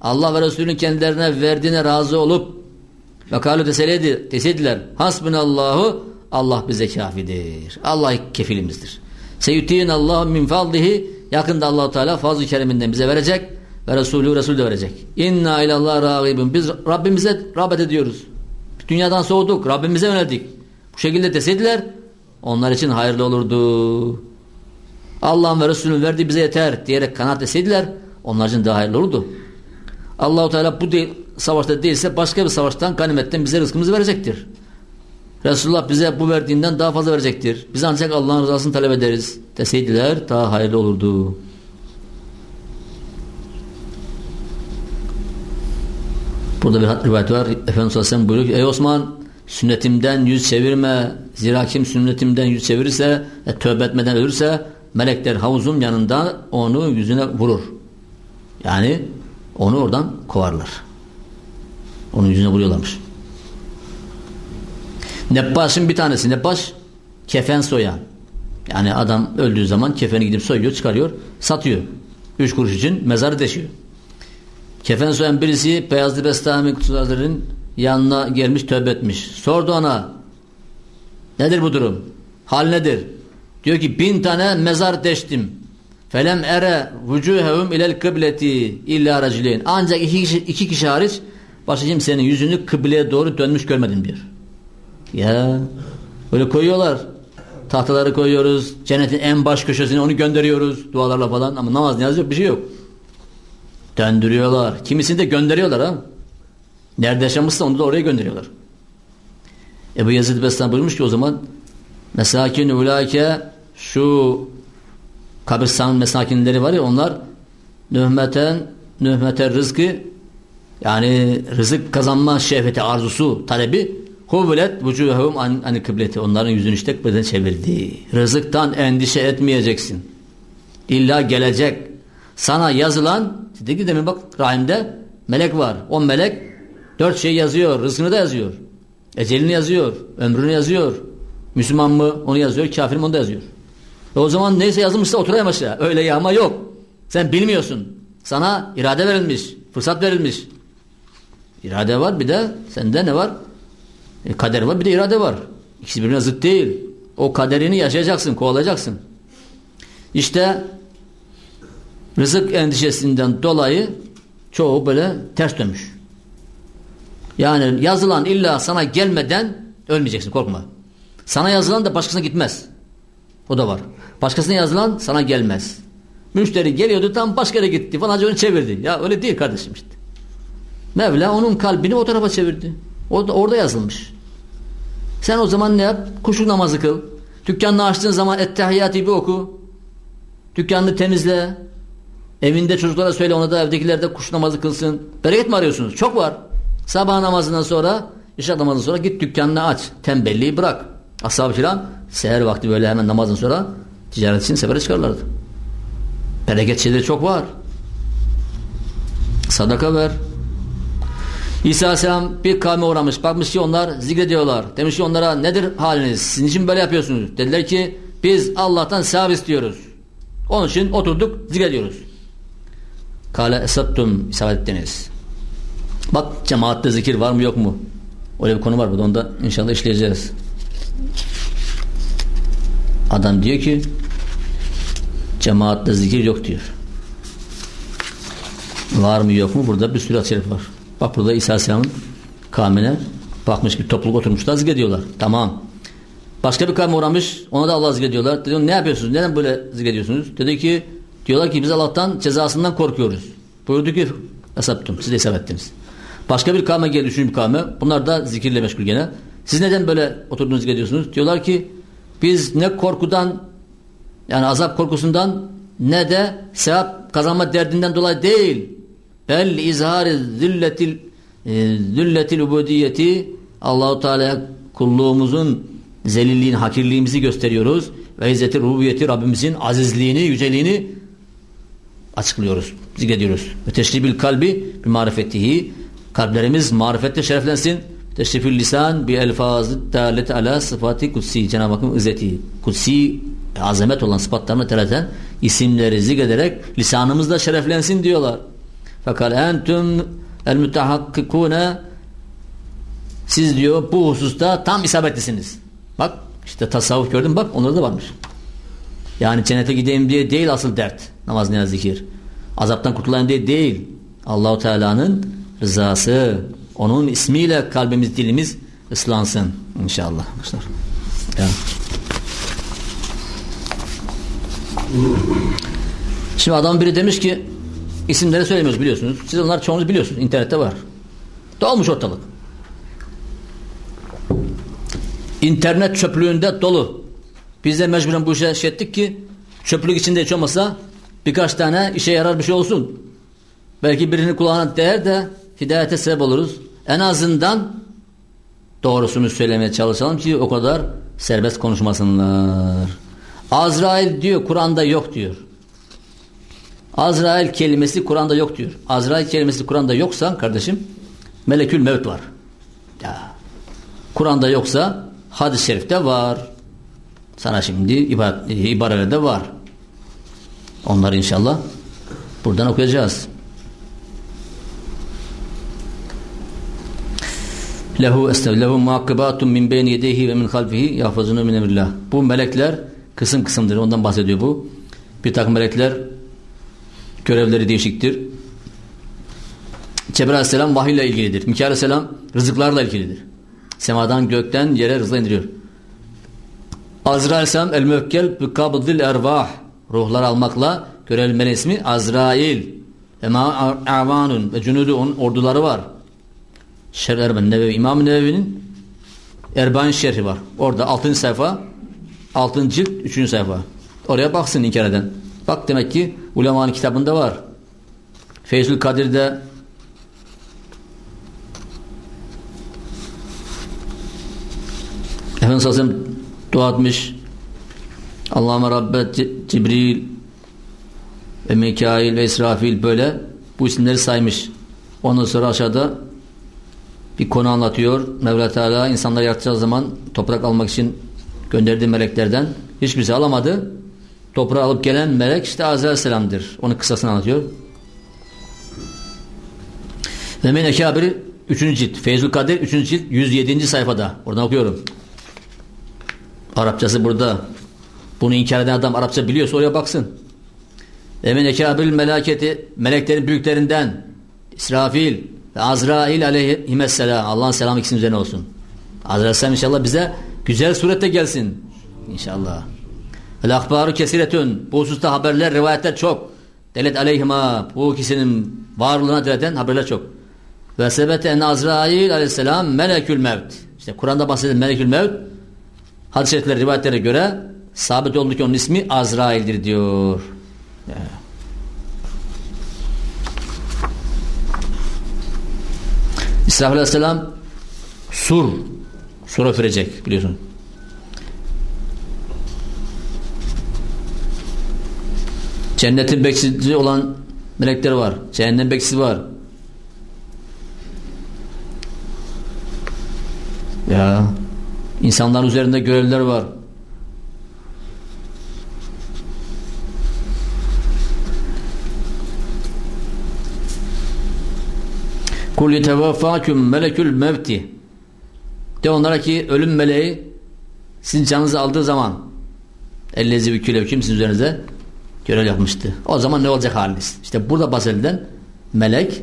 Allah ve Resulünün kendilerine verdiğine razı olup ve kalu deseydi, deseydiler hasbunallahu Allah bize kafidir. Allah kefilimizdir. Seyütîn Allah min fadlihi yakında allah Teala fazl-ı kereminden bize verecek ve Resulü Resul de verecek. İnna ilallah râgibun. Biz Rabbimize rağbet ediyoruz. Dünyadan soğuduk. Rabbimize yöneldik. Bu şekilde deseydiler onlar için hayırlı olurdu. Allah'ın ve Resulünün verdiği bize yeter diyerek kanaat deseydiler onlar için daha hayırlı olurdu. Allahu Teala bu değil, savaşta değilse başka bir savaştan ganimetten bize rızkımızı verecektir. Resulullah bize bu verdiğinden daha fazla verecektir. Biz ancak Allah'ın rızasını talep ederiz deseydiler daha hayırlı olurdu. Burada bir rivayet var. Efendimiz Aleyhisselam buyuruyor ki ey Osman sünnetimden yüz çevirme. Zira kim sünnetimden yüz çevirirse e, tövbe etmeden ölürse melekler havuzun yanında onu yüzüne vurur. Yani onu oradan kovarlar. Onun yüzüne vuruyorlarmış. Nebbaş'ın bir tanesi. Nebbaş kefen soyan. Yani adam öldüğü zaman kefeni gidip soyuyor, çıkarıyor, satıyor. Üç kuruş için mezarı deşiyor. Kefen soyan birisi Beyazlı Bestami Kutularların yanına gelmiş tövbe etmiş. Sordu ona nedir bu durum? Hal nedir? Diyor ki bin tane mezar deştim. Felem ere vücuhehum ilel kıbleti illa racilin. Ancak iki kişi, iki kişi hariç başka kimsenin yüzünü kıbleye doğru dönmüş görmedim diyor. Ya böyle koyuyorlar. Tahtaları koyuyoruz. Cennetin en baş köşesine onu gönderiyoruz. Dualarla falan ama namaz niyaz yok bir şey yok. Döndürüyorlar. Kimisini de gönderiyorlar ha. Nerede yaşamışsa onu da oraya gönderiyorlar. Ebu Yazid Bestan buyurmuş ki o zaman mesakin ulaike şu kabristan mesakinleri var ya onlar nühmeten nühmete rızkı yani rızık kazanma şehveti arzusu talebi Huvlet vücuhum an, kıbleti. Onların yüzünü işte kıbleden çevirdi. Rızıktan endişe etmeyeceksin. İlla gelecek. Sana yazılan dedi ki demin bak rahimde melek var. O melek dört şey yazıyor. Rızkını da yazıyor. Ecelini yazıyor. Ömrünü yazıyor. Müslüman mı onu yazıyor. Kafir mi onu da yazıyor. E o zaman neyse yazılmışsa oturayım aşağı. Öyle yağma yok. Sen bilmiyorsun. Sana irade verilmiş. Fırsat verilmiş. İrade var bir de sende ne var? E, kader var bir de irade var. İkisi birbirine zıt değil. O kaderini yaşayacaksın, kovalayacaksın. İşte rızık endişesinden dolayı çoğu böyle ters dönmüş. Yani yazılan illa sana gelmeden ölmeyeceksin korkma. Sana yazılan da başkasına gitmez. O da var. Başkasına yazılan sana gelmez. Müşteri geliyordu tam başka yere gitti falan onu çevirdi. Ya öyle değil kardeşim işte. Mevla onun kalbini o tarafa çevirdi. Orada, orada yazılmış. Sen o zaman ne yap? Kuşluk namazı kıl. Dükkanını açtığın zaman ettehiyyatı bir oku. Dükkanını temizle. Evinde çocuklara söyle ona da evdekiler de kuş namazı kılsın. Bereket mi arıyorsunuz? Çok var. Sabah namazından sonra, işe namazından sonra git dükkanını aç. Tembelliği bırak. Ashab-ı kiram seher vakti böyle hemen namazdan sonra ticaret için sefere çıkarlardı. Bereket şeyleri çok var. Sadaka ver. İsa Aleyhisselam bir kavme uğramış. Bakmış ki onlar zikrediyorlar. Demiş ki onlara nedir haliniz? Sizin için böyle yapıyorsunuz. Dediler ki biz Allah'tan sevap istiyoruz. Onun için oturduk zikrediyoruz. Kale esattum isabet ettiniz. Bak cemaatte zikir var mı yok mu? Öyle bir konu var burada. Onu da inşallah işleyeceğiz. Adam diyor ki cemaatte zikir yok diyor. Var mı yok mu? Burada bir sürü hadis var. Bak burada İsa Aleyhisselam'ın kavmine bakmış bir topluluk oturmuşlar zikrediyorlar. Tamam. Başka bir kavme uğramış. Ona da Allah zikrediyorlar. Dedi ne yapıyorsunuz? Neden böyle zikrediyorsunuz? Dedi ki diyorlar ki biz Allah'tan cezasından korkuyoruz. Buyurdu ki hesaptım. Siz de hesap ettiniz. Başka bir kavme geldi. Üçüncü bir kavme. Bunlar da zikirle meşgul gene. Siz neden böyle oturduğunuz zikrediyorsunuz? Diyorlar ki biz ne korkudan yani azap korkusundan ne de sevap kazanma derdinden dolayı değil. Bel izhari zilletil e, zilletil ubudiyeti Allahu Teala kulluğumuzun zelilliğini, hakirliğimizi gösteriyoruz ve izzeti rububiyeti Rabbimizin azizliğini, yüceliğini açıklıyoruz, zikrediyoruz. Ve teşribil kalbi bir marifetihi kalplerimiz marifette şereflensin. Teşrifül lisan bi elfazı dalet ala sıfatı kutsi Cenab-ı Hakk'ın izzeti. Kutsi azamet olan sıfatlarını tereten isimleri zikrederek lisanımızda şereflensin diyorlar. Fakat entüm el mütehakkikune siz diyor bu hususta tam isabetlisiniz. Bak işte tasavvuf gördün bak onlarda da varmış. Yani cennete gideyim diye değil asıl dert. Namaz niyaz zikir. Azaptan kurtulayım diye değil. Allahu Teala'nın rızası, onun ismiyle kalbimiz, dilimiz ıslansın inşallah. Ya. Şimdi adam biri demiş ki isimleri söylemiyoruz biliyorsunuz. Siz onlar çoğunuz biliyorsunuz. İnternette var. Dolmuş ortalık. İnternet çöplüğünde dolu. Biz de mecburen bu işe şey ettik ki çöplük içinde hiç olmasa birkaç tane işe yarar bir şey olsun. Belki birinin kulağına değer de hidayete sebep oluruz. En azından doğrusunu söylemeye çalışalım ki o kadar serbest konuşmasınlar. Azrail diyor Kur'an'da yok diyor. Azrail kelimesi Kur'an'da yok diyor. Azrail kelimesi Kur'an'da yoksa kardeşim melekül mevt var. Ya. Kur'an'da yoksa hadis-i şerifte var. Sana şimdi ibarelerde var. Onları inşallah buradan okuyacağız. Lehu estevlehu muakkibatun min beyni yedeyhi ve min halfihi yahfazunu min emrillah. Bu melekler kısım kısımdır. Ondan bahsediyor bu. Bir takım melekler görevleri değişiktir. Cebrail aleyhisselam vahiy ilgilidir. Mikail aleyhisselam rızıklarla ilgilidir. Semadan gökten yere rızla indiriyor. Azrail aleyhisselam el müvekkel bi kabdil ervah ruhlar almakla görevli ismi Azrail. Ve avanun ve cunudu onun orduları var. Şer Erben Nevevi İmam Nevevi'nin Erbain şerhi var. Orada 6. sayfa 6. cilt 3. sayfa. Oraya baksın inkar eden. Bak demek ki ulemanın kitabında var. Feyzül Kadir'de Efendimiz Aleyhisselam dua etmiş. Allahümme Rabbet Cibril ve Mikail ve İsrafil böyle bu isimleri saymış. Ondan sonra aşağıda bir konu anlatıyor. Mevla Teala insanları yaratacağı zaman toprak almak için gönderdiği meleklerden hiçbirisi alamadı. Toprağı alıp gelen melek işte Azrail Selam'dır. Onun kısasını anlatıyor. Ve men ekabiri 3. cilt. Feyzül Kadir 3. cilt 107. sayfada. Oradan okuyorum. Arapçası burada. Bunu inkar eden adam Arapça biliyorsa oraya baksın. Emin ekabül melaketi meleklerin büyüklerinden İsrafil ve Azrail aleyhisselam Allah'ın selamı ikisinin üzerine olsun. Azrail selam inşallah bize güzel surette gelsin. İnşallah. El ahbaru kesiretün. Bu hususta haberler, rivayetler çok. Delet aleyhima. Bu kişinin varlığına deleten haberler çok. Ve sebete en Azrail aleyhisselam melekül mevt. İşte Kur'an'da bahsedilen melekül mevt hadis-i şerifler, rivayetlere göre sabit oldu ki onun ismi Azrail'dir diyor. Yani. İsrafil aleyhisselam sur sur üfürecek biliyorsun. Cennetin bekçisi olan melekler var. Cehennem bekçisi var. Ya insanların üzerinde görevliler var. Kul yetevaffakum melekül mevti. De onlara ki ölüm meleği sizin canınızı aldığı zaman ellezi vüküle kim sizin üzerinize görev yapmıştı. O zaman ne olacak haliniz? İşte burada bahsedilen melek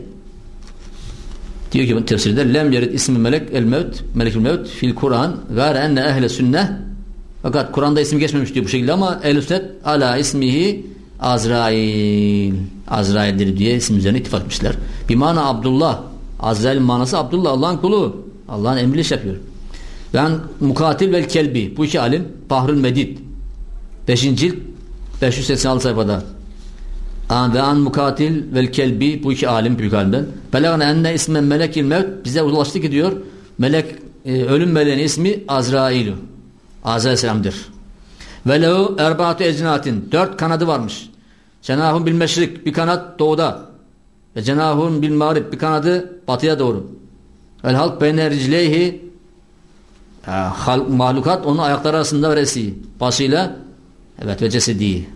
diyor ki tefsirde lem yerid ismi melek el mevt melekül mevt fil Kur'an gâre enne ehle sünne fakat Kur'an'da isim geçmemiş diyor bu şekilde ama ehl sünnet ala ismihi Azrail Azrail'dir diye isim üzerine ittifak etmişler. Bir mana Abdullah Azrail manası Abdullah Allah'ın kulu. Allah'ın emriyle iş yapıyor. Ben Mukatil vel Kelbi bu iki alim Bahrül Medid 5. cilt 586 sayfada. Ve an Mukatil vel Kelbi bu iki alim büyük alimden. Belagana enne ismen melekil mevt bize ulaştı ki diyor melek e, ölüm meleğinin ismi Azrail'u. Azrail selamdır ve lehu erbaatü ecnatin dört kanadı varmış. Cenahun bil meşrik bir kanat doğuda. Ve cenahun bil mağrib bir kanadı batıya doğru. El halk beyne ricleyhi mahlukat onun ayakları arasında veresi. Başıyla evet ve cesedi.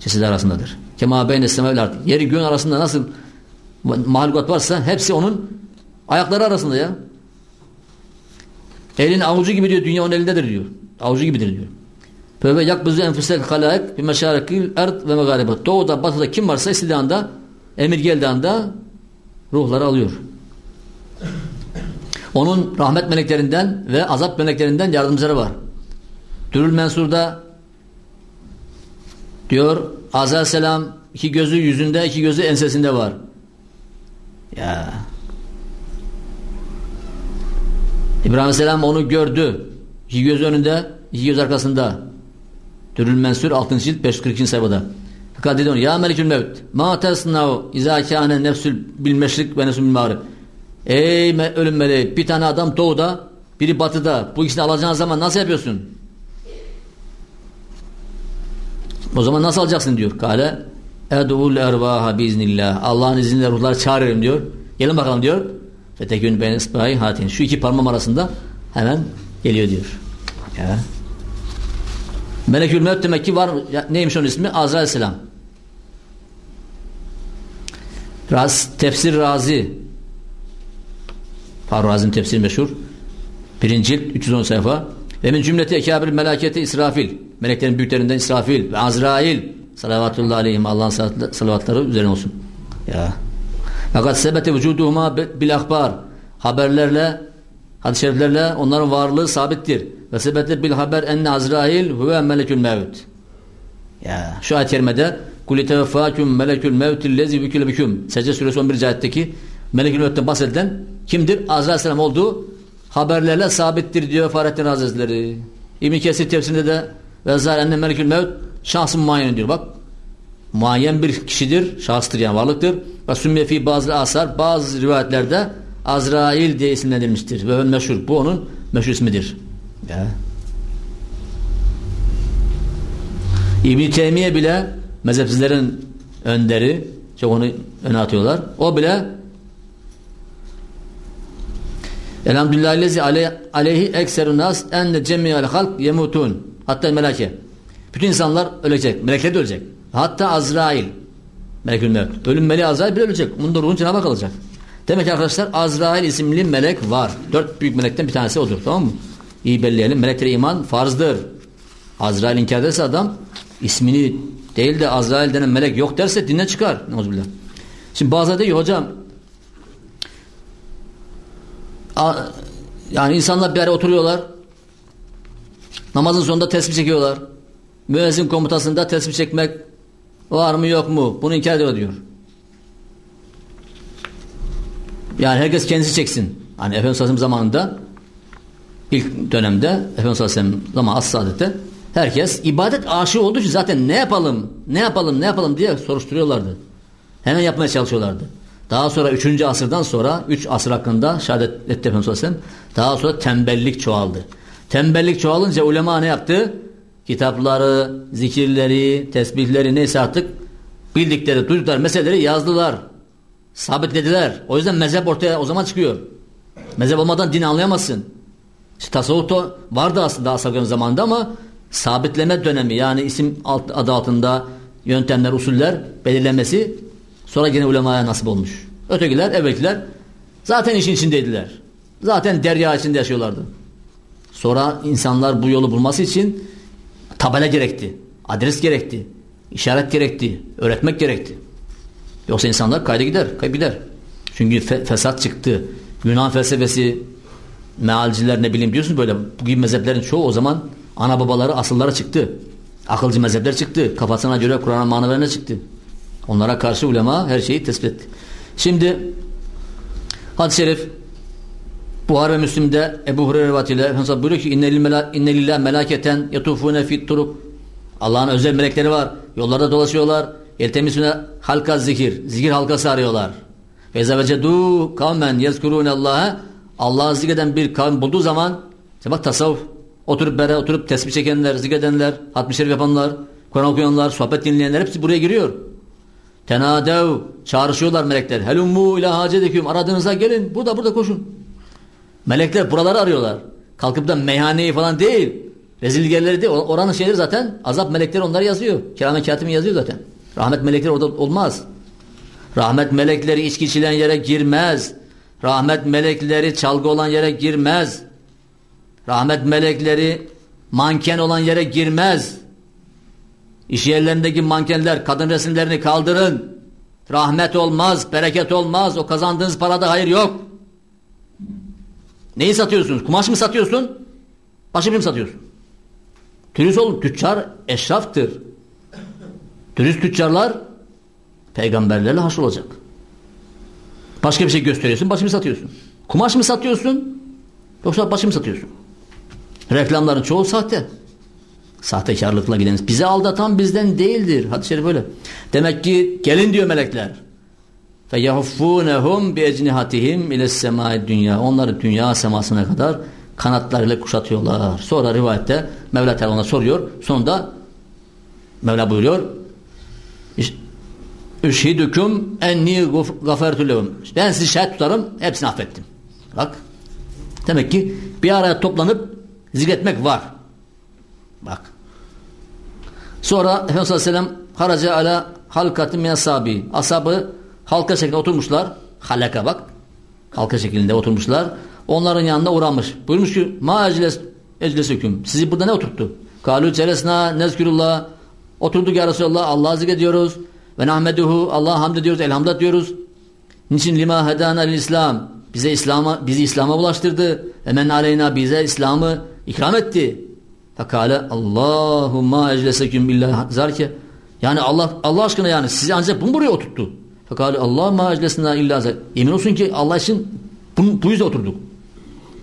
Cesedi arasındadır. Kema beyne semevil artık. Yeri gün arasında nasıl mahlukat varsa hepsi onun ayakları arasında ya. Elin avucu gibi diyor. Dünya onun elindedir diyor. Avucu gibidir diyor. Böyle yakbuzu enfusel halaik bir meşarekil erd ve megaribat. Doğuda batıda kim varsa istediği anda emir geldiği anda ruhları alıyor. Onun rahmet meleklerinden ve azap meleklerinden yardımcıları var. Dürül Mensur'da diyor Azrail selam iki gözü yüzünde iki gözü ensesinde var. Ya. İbrahim selam onu gördü. İki göz önünde, iki göz arkasında. Dürül Mensur 6. cilt 542. sayfada. Fakat dedi onu ya melikül mevt ma tesnav izâ nefsül bil meşrik ve nefsül bil mağrib. Ey ölüm meleği bir tane adam doğuda biri batıda bu ikisini alacağın zaman nasıl yapıyorsun? O zaman nasıl alacaksın diyor. Kale ed'ul ervaha biiznillah. Allah'ın izniyle ruhları çağırırım diyor. Gelin bakalım diyor. Fetekün ben isbahi hatin. Şu iki parmağım arasında hemen geliyor diyor. Ya. Melekül Mevt demek ki var neymiş onun ismi? Azrail selam. Raz, tefsir Razi Faruk Razi'nin tefsiri meşhur. Birinci cilt 310 sayfa. Ve min cümleti ekabir melaketi İsrafil. Meleklerin büyüklerinden İsrafil ve Azrail. Salavatullah aleyhim. Allah'ın salavatları üzerine olsun. Ya. Fakat sebete vücuduhuma bil akbar. Haberlerle hadis-i şeriflerle onların varlığı sabittir. Ve sebete bil haber enne Azrail huve melekül mevt. Ya şu ayet-i kerimede Kuli teveffâküm melekül mevtil lezi büküle büküm. Secde suresi 11. ayetteki melekül mevtten bahsedilen kimdir? Azrail selam olduğu haberlerle sabittir diyor Fahrettin Hazretleri. İbn Kesir tefsirinde de ve zâlenne melekül mevt şahsın muayyen diyor. Bak muayyen bir kişidir, şahıstır yani varlıktır. Ve sümme fi bazı asar bazı rivayetlerde Azrail diye isimlendirilmiştir. Ve meşhur. Bu onun meşhur ismidir. Ya. İbn Teymiye bile mezhepsizlerin önderi çok onu öne atıyorlar. O bile Elhamdülillah lezi aleyhi ekserun nas enne cemiyal halk yemutun. Hatta meleke. Bütün insanlar ölecek. Melekler de ölecek. Hatta Azrail. Melekül mevt. Ölüm meleği Azrail bile ölecek. Bunun da ruhun Cenab-ı. Demek ki arkadaşlar Azrail isimli melek var. Dört büyük melekten bir tanesi odur. Tamam mı? İyi belleyelim. Meleklere iman farzdır. Azrail inkar ederse adam ismini değil de Azrail denen melek yok derse dinden çıkar. Neuzubillah. Şimdi bazıları diyor hocam yani insanlar bir yere oturuyorlar namazın sonunda tesbih çekiyorlar müezzin komutasında tesbih çekmek var mı yok mu? Bunu inkar ediyor diyor. Yani herkes kendisi çeksin. Hani Efendimiz Aleyhisselam zamanında ilk dönemde Efendimiz Aleyhisselam zaman as saadette herkes ibadet aşığı olduğu için zaten ne yapalım, ne yapalım, ne yapalım diye soruşturuyorlardı. Hemen yapmaya çalışıyorlardı. Daha sonra 3. asırdan sonra 3 asır hakkında şehadet etti Efendimiz Aleyhisselam. Daha sonra tembellik çoğaldı. Tembellik çoğalınca ulema ne yaptı? Kitapları, zikirleri, tesbihleri neyse artık bildikleri, duydukları meseleleri yazdılar. Sabitlediler. O yüzden mezhep ortaya o zaman çıkıyor. Mezhep olmadan din anlayamazsın. İşte tasavvuf da vardı aslında ashabın zamanında ama sabitleme dönemi yani isim adı altında yöntemler, usuller belirlenmesi sonra gene ulemaya nasip olmuş. Ötekiler, evvelkiler zaten işin içindeydiler. Zaten derya içinde yaşıyorlardı. Sonra insanlar bu yolu bulması için tabela gerekti. Adres gerekti. işaret gerekti. Öğretmek gerekti. Yoksa insanlar kayda gider, kaybeder. Çünkü fe fesat çıktı. Yunan felsefesi, mealciler ne bileyim diyorsunuz böyle. Bu gibi mezheplerin çoğu o zaman ana babaları, asıllara çıktı. Akılcı mezhepler çıktı. Kafasına göre Kur'an'ın manalarına çıktı. Onlara karşı ulema her şeyi tespit etti. Şimdi hadis-i şerif Buhar ve Müslim'de Ebu Hureyre rivayetiyle Efendimiz buyuruyor ki inne lillah melaketen yatufune fit turuk Allah'ın özel melekleri var. Yollarda dolaşıyorlar. Yeltemisüne halka zikir. Zikir halkası arıyorlar. Ve zevecedu kavmen yezkurune Allah'a Allah'ı zikreden bir kavim bulduğu zaman işte bak tasavvuf oturup bere oturup tesbih çekenler, zikredenler, hatmi şerif yapanlar, Kur'an okuyanlar, sohbet dinleyenler hepsi buraya giriyor. Tenadev çağrışıyorlar melekler. Helummu ila hacedeküm aradığınızda gelin. Burada burada koşun. Melekler buraları arıyorlar. Kalkıp da meyhaneyi falan değil. Rezil yerleri değil. Oranın şeyleri zaten azap melekleri onları yazıyor. Keramet katibi yazıyor zaten. Rahmet melekleri orada olmaz. Rahmet melekleri içki içilen yere girmez. Rahmet melekleri çalgı olan yere girmez. Rahmet melekleri manken olan yere girmez. İş yerlerindeki mankenler kadın resimlerini kaldırın. Rahmet olmaz, bereket olmaz. O kazandığınız parada hayır yok. Neyi satıyorsunuz? Kumaş mı satıyorsun? Mi satıyorsun? Turist ol, tüccar eşraftır. Turist tüccarlar peygamberlerle haşr olacak. Başka bir şey gösteriyorsun, bir satıyorsun. Kumaş mı satıyorsun? Yoksa başka mı satıyorsun? Reklamların çoğu sahte. Sahtekarlıkla gideniz. Bizi aldatan bizden değildir. Hadis-i şerif öyle. Demek ki gelin diyor melekler. فَيَحُفُّونَهُمْ بِاَجْنِهَتِهِمْ اِلَى السَّمَاءِ dünya. Onları dünya semasına kadar kanatlarıyla kuşatıyorlar. Sonra rivayette Mevla Teala ona soruyor. Sonunda Mevla buyuruyor. Üşhidüküm enni gafertü Ben sizi şahit tutarım. Hepsini affettim. Bak. Demek ki bir araya toplanıp zikretmek var. Bak. Sonra Efendimiz Aleyhisselam haraca ala halkatin min ashabi. Ashabı halka şeklinde oturmuşlar. Halaka bak. Halka şeklinde oturmuşlar. Onların yanında uğramış. Buyurmuş ki ma ecles eclesüküm. Sizi burada ne oturttu? Kalu celesna nezkürullah. Oturduk ya Resulallah. Allah'ı zikrediyoruz. Ve nahmeduhu. Allah'a hamd ediyoruz. Elhamdülillah diyoruz. Niçin lima hedana İslam? Bize İslam'a bizi İslam'a bulaştırdı. Emen aleyna bize İslam'ı ikram etti. Fekale Allahumma ecleseküm billah zarke. Yani Allah Allah aşkına yani sizi ancak bunu buraya oturttu. Fekale Allahumma eclesina illa zarke. Emin olsun ki Allah için bu, bu yüzden oturduk.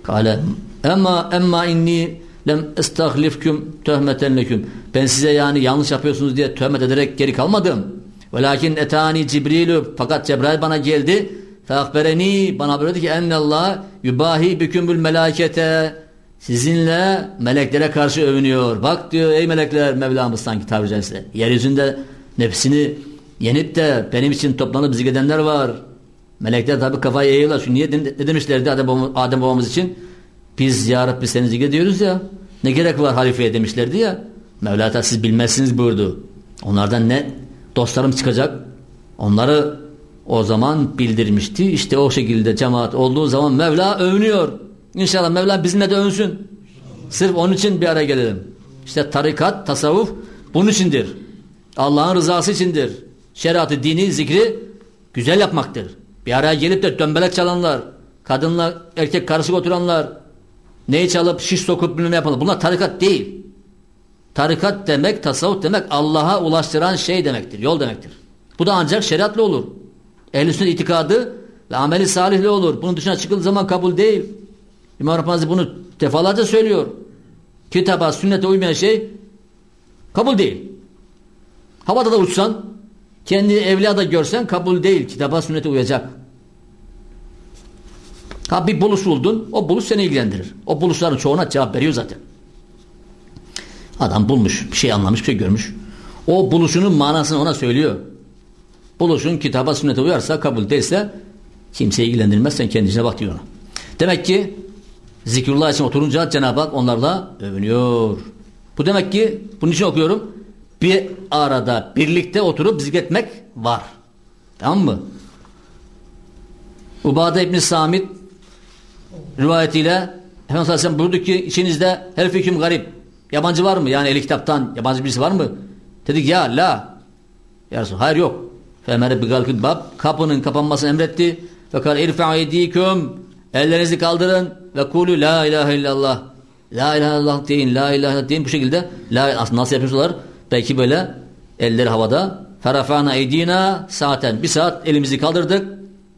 Kale emma emma inni lem estahlifküm töhmeten leküm. Ben size yani yanlış yapıyorsunuz diye töhmet ederek geri kalmadım. Velakin etani Cibrilü fakat Cebrail bana geldi. Feakbereni bana buyurdu ki ennallah yubahi bükümbül melakete sizinle meleklere karşı övünüyor. Bak diyor ey melekler Mevlamız sanki tabiri caizse. Yeryüzünde nefsini yenip de benim için toplanıp zikredenler var. Melekler tabi kafayı eğiyorlar. Çünkü niye ne demişlerdi Adem, babamız, Adem babamız için? Biz ya Rabbi seni zikrediyoruz ya. Ne gerek var halifeye demişlerdi ya. Mevla siz bilmezsiniz buyurdu. Onlardan ne dostlarım çıkacak? Onları o zaman bildirmişti. İşte o şekilde cemaat olduğu zaman Mevla övünüyor. İnşallah Mevla bizimle de övünsün. Sırf onun için bir araya gelelim. İşte tarikat, tasavvuf bunun içindir. Allah'ın rızası içindir. Şeriatı, dini, zikri güzel yapmaktır. Bir araya gelip de dömbelek çalanlar, kadınla erkek karışık oturanlar, neyi çalıp şiş sokup bilmem yapanlar. Bunlar tarikat değil. Tarikat demek, tasavvuf demek Allah'a ulaştıran şey demektir, yol demektir. Bu da ancak şeriatla olur. Ehl-i sünnet itikadı ve ameli salihle olur. Bunun dışına çıkıldığı zaman kabul değil. İmam Rabbani bunu defalarca söylüyor. Kitaba, sünnete uymayan şey kabul değil. Havada da uçsan, kendi evlada görsen kabul değil. Kitaba, sünnete uyacak. Ha bir buluş buldun, o buluş seni ilgilendirir. O buluşların çoğuna cevap veriyor zaten. Adam bulmuş, bir şey anlamış, bir şey görmüş. O buluşunun manasını ona söylüyor. Buluşun kitaba, sünnete uyarsa, kabul değilse kimseyi ilgilendirmez, sen kendisine bak diyor ona. Demek ki zikrullah için oturunca Cenab-ı Hak onlarla övünüyor. Bu demek ki, bunun için okuyorum, bir arada birlikte oturup zikretmek var. Tamam mı? Ubade İbni Samit rivayetiyle Efendimiz Aleyhisselam buyurdu ki içinizde her fikrim garip. Yabancı var mı? Yani eli kitaptan yabancı birisi var mı? Dedik ya la. Ya Resul, hayır yok. Femere bigalkil bab kapının kapanmasını emretti. Fakat irfa'u yediküm ellerinizi kaldırın ve kulu la ilahe illallah. La ilahe illallah deyin, la ilahe illallah deyin bu şekilde. La, aslında nasıl yapıyorlar? Belki böyle elleri havada. Ferafana eydina saaten. Bir saat elimizi kaldırdık.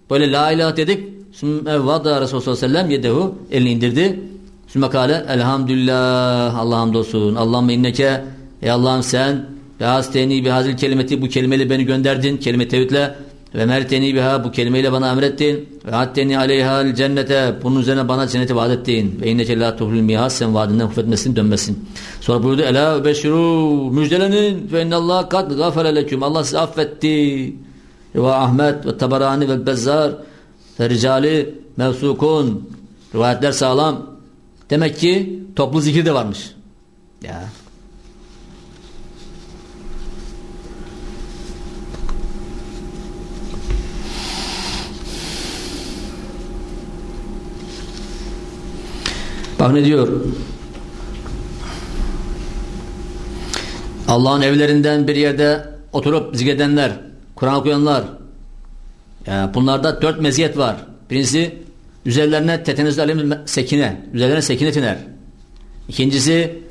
Böyle la ilahe dedik. Sümme vada Resulullah sallallahu aleyhi ve sellem yedehu elini indirdi. Sümme kale elhamdülillah Allah hamdolsun. Allahümme inneke ey Allah'ım sen ve hasteni bihazil kelimeti bu kelimeyle beni gönderdin. Kelime tevhidle ve merteni biha bu kelimeyle bana emrettin. Ve hatteni aleyhal cennete bunun üzerine bana cenneti vaat ettin. Ve inneke la tuhlul mihas sen vaadinden hufetmesin dönmesin. Sonra buyurdu ela beşiru müjdelenin fe innallah kad gafere leküm. Allah sizi affetti. Ve Ahmet ve Tabarani ve Bezzar ve Ricali mevsukun rivayetler sağlam. Demek ki toplu zikir de varmış. Ya. Bak ne diyor? Allah'ın evlerinden bir yerde oturup zikredenler, Kur'an okuyanlar. Yani bunlarda dört meziyet var. Birincisi üzerlerine tetenüzlü alim sekine, üzerlerine sekine tiner. İkincisi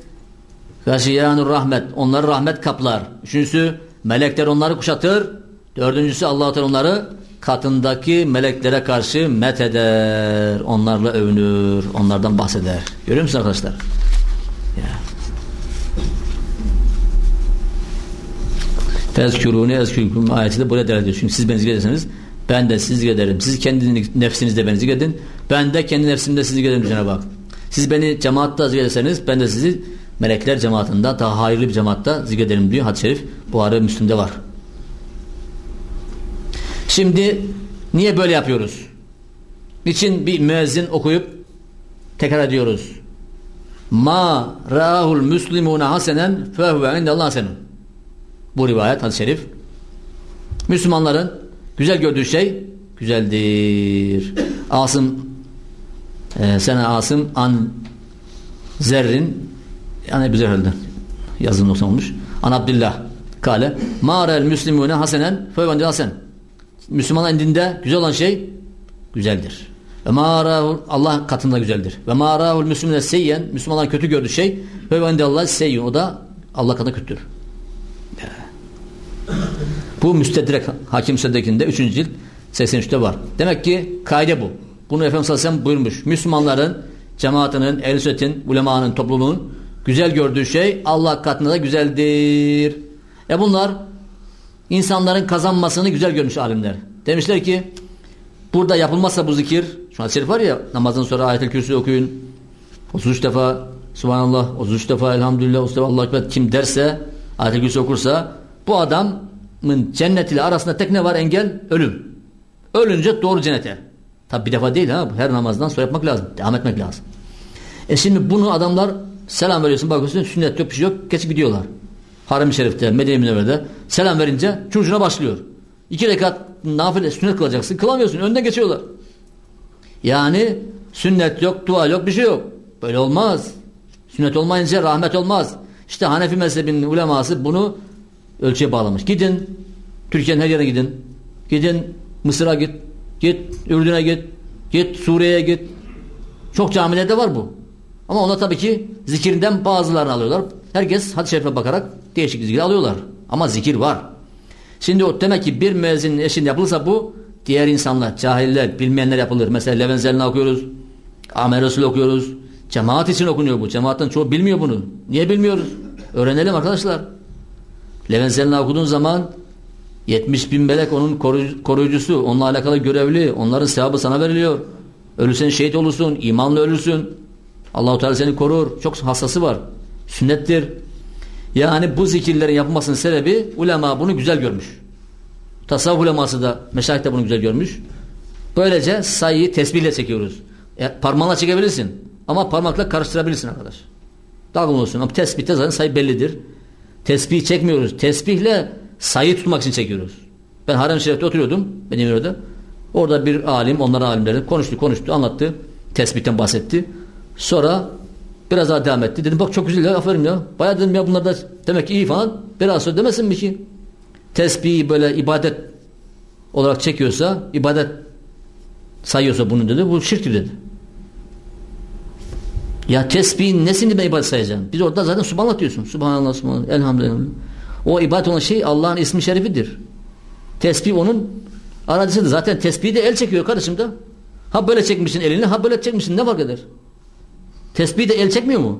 Gâşiyanur rahmet, onları rahmet kaplar. Üçüncüsü melekler onları kuşatır. Dördüncüsü allah onları katındaki meleklere karşı met eder. Onlarla övünür. Onlardan bahseder. Görüyor musunuz arkadaşlar? Ya. Fezkürûne ezkürküm ayetiyle böyle derler Çünkü siz beni zikrederseniz ben de sizi zikrederim. Siz kendi nefsinizde beni zikredin. Ben de kendi nefsimde sizi zikrederim Cenab-ı Hak. Siz beni cemaatta zikrederseniz ben de sizi melekler cemaatinde daha hayırlı bir cemaatta zikrederim diyor hadis-i şerif. Buhari Müslüm'de var. Şimdi niye böyle yapıyoruz? Niçin bir müezzin okuyup tekrar ediyoruz? Ma ra'ahul muslimuna hasenen fehuve indallah hasenun. Bu rivayet hadis-i şerif. Müslümanların güzel gördüğü şey güzeldir. Asım e, sene Asım an zerrin yani herhalde yazın noksan olmuş. An Abdullah kale ma ra'al muslimuna hasenen indallah hasen. Müslümanların dinde güzel olan şey güzeldir. Ve ma'arahul Allah katında güzeldir. Ve ma'arahul müslümine seyyen Müslümanların kötü gördüğü şey ve vende Allah seyyun o da Allah katında kötüdür. Bu müstedrek hakim müstedrekinde 3. cilt 83'te var. Demek ki kaide bu. Bunu Efendimiz Aleyhisselam buyurmuş. Müslümanların, cemaatinin, el sünnetin, ulemanın, topluluğun güzel gördüğü şey Allah katında da güzeldir. E bunlar insanların kazanmasını güzel görmüş alimler. Demişler ki burada yapılmazsa bu zikir şu an şerif var ya namazdan sonra ayet-el kürsü okuyun 33 defa subhanallah 33 defa elhamdülillah 33 defa Allah ekber kim derse ayet-el kürsü okursa bu adamın cennet ile arasında tek ne var engel? Ölüm. Ölünce doğru cennete. Tabi bir defa değil ha her namazdan sonra yapmak lazım. Devam etmek lazım. E şimdi bunu adamlar selam veriyorsun bakıyorsun sünnet yok bir şey yok geçip gidiyorlar. Harem-i Şerif'te, Medine-i selam verince çocuğuna başlıyor. İki rekat nafile sünnet kılacaksın. Kılamıyorsun. Önden geçiyorlar. Yani sünnet yok, dua yok, bir şey yok. Böyle olmaz. Sünnet olmayınca rahmet olmaz. İşte Hanefi mezhebinin uleması bunu ölçüye bağlamış. Gidin Türkiye'nin her yerine gidin. Gidin Mısır'a git. Git Ürdün'e git. Git Suriye'ye git. Çok camilerde var bu. Ama ona tabii ki zikirinden bazılarını alıyorlar. Herkes hadis-i şerife bakarak değişik zikir alıyorlar. Ama zikir var. Şimdi o demek ki bir müezzinin eşinde yapılırsa bu diğer insanlar, cahiller, bilmeyenler yapılır. Mesela Levenzel'ini okuyoruz. Ahmet Resul okuyoruz. Cemaat için okunuyor bu. Cemaatten çoğu bilmiyor bunu. Niye bilmiyoruz? Öğrenelim arkadaşlar. Levenzel'ini okuduğun zaman 70 bin melek onun koruyucusu, onunla alakalı görevli, onların sevabı sana veriliyor. Ölürsen şehit olursun, imanla ölürsün. Allahu Teala seni korur. Çok hassası var. Sünnettir. Yani bu zikirlerin yapılmasının sebebi ulema bunu güzel görmüş. Tasavvuf uleması da meşayih de bunu güzel görmüş. Böylece sayıyı tesbihle çekiyoruz. E, parmağınla çekebilirsin. Ama parmakla karıştırabilirsin arkadaş. Dalgın olsun. Ama tesbihte zaten sayı bellidir. Tesbih çekmiyoruz. Tesbihle sayı tutmak için çekiyoruz. Ben Harem Şerif'te oturuyordum. Benim yerde. Orada bir alim, onların alimleri konuştu, konuştu, anlattı. Tesbihten bahsetti. Sonra biraz daha devam etti. Dedim bak çok güzel ya, aferin ya. Bayağı dedim ya bunlar da demek iyi falan. Biraz sonra demesin mi ki? Tesbihi böyle ibadet olarak çekiyorsa, ibadet sayıyorsa bunu dedi, bu şirktir dedi. Ya tesbihin nesini ben ibadet sayacağım? Biz orada zaten subhanallah diyorsun. Subhanallah, subhanallah, elhamdülillah. O ibadet olan şey Allah'ın ismi şerifidir. Tesbih onun aracısıdır. Zaten tesbihi de el çekiyor kardeşim de. Ha böyle çekmişsin elini, ha böyle çekmişsin ne fark eder? Tesbih de el çekmiyor mu?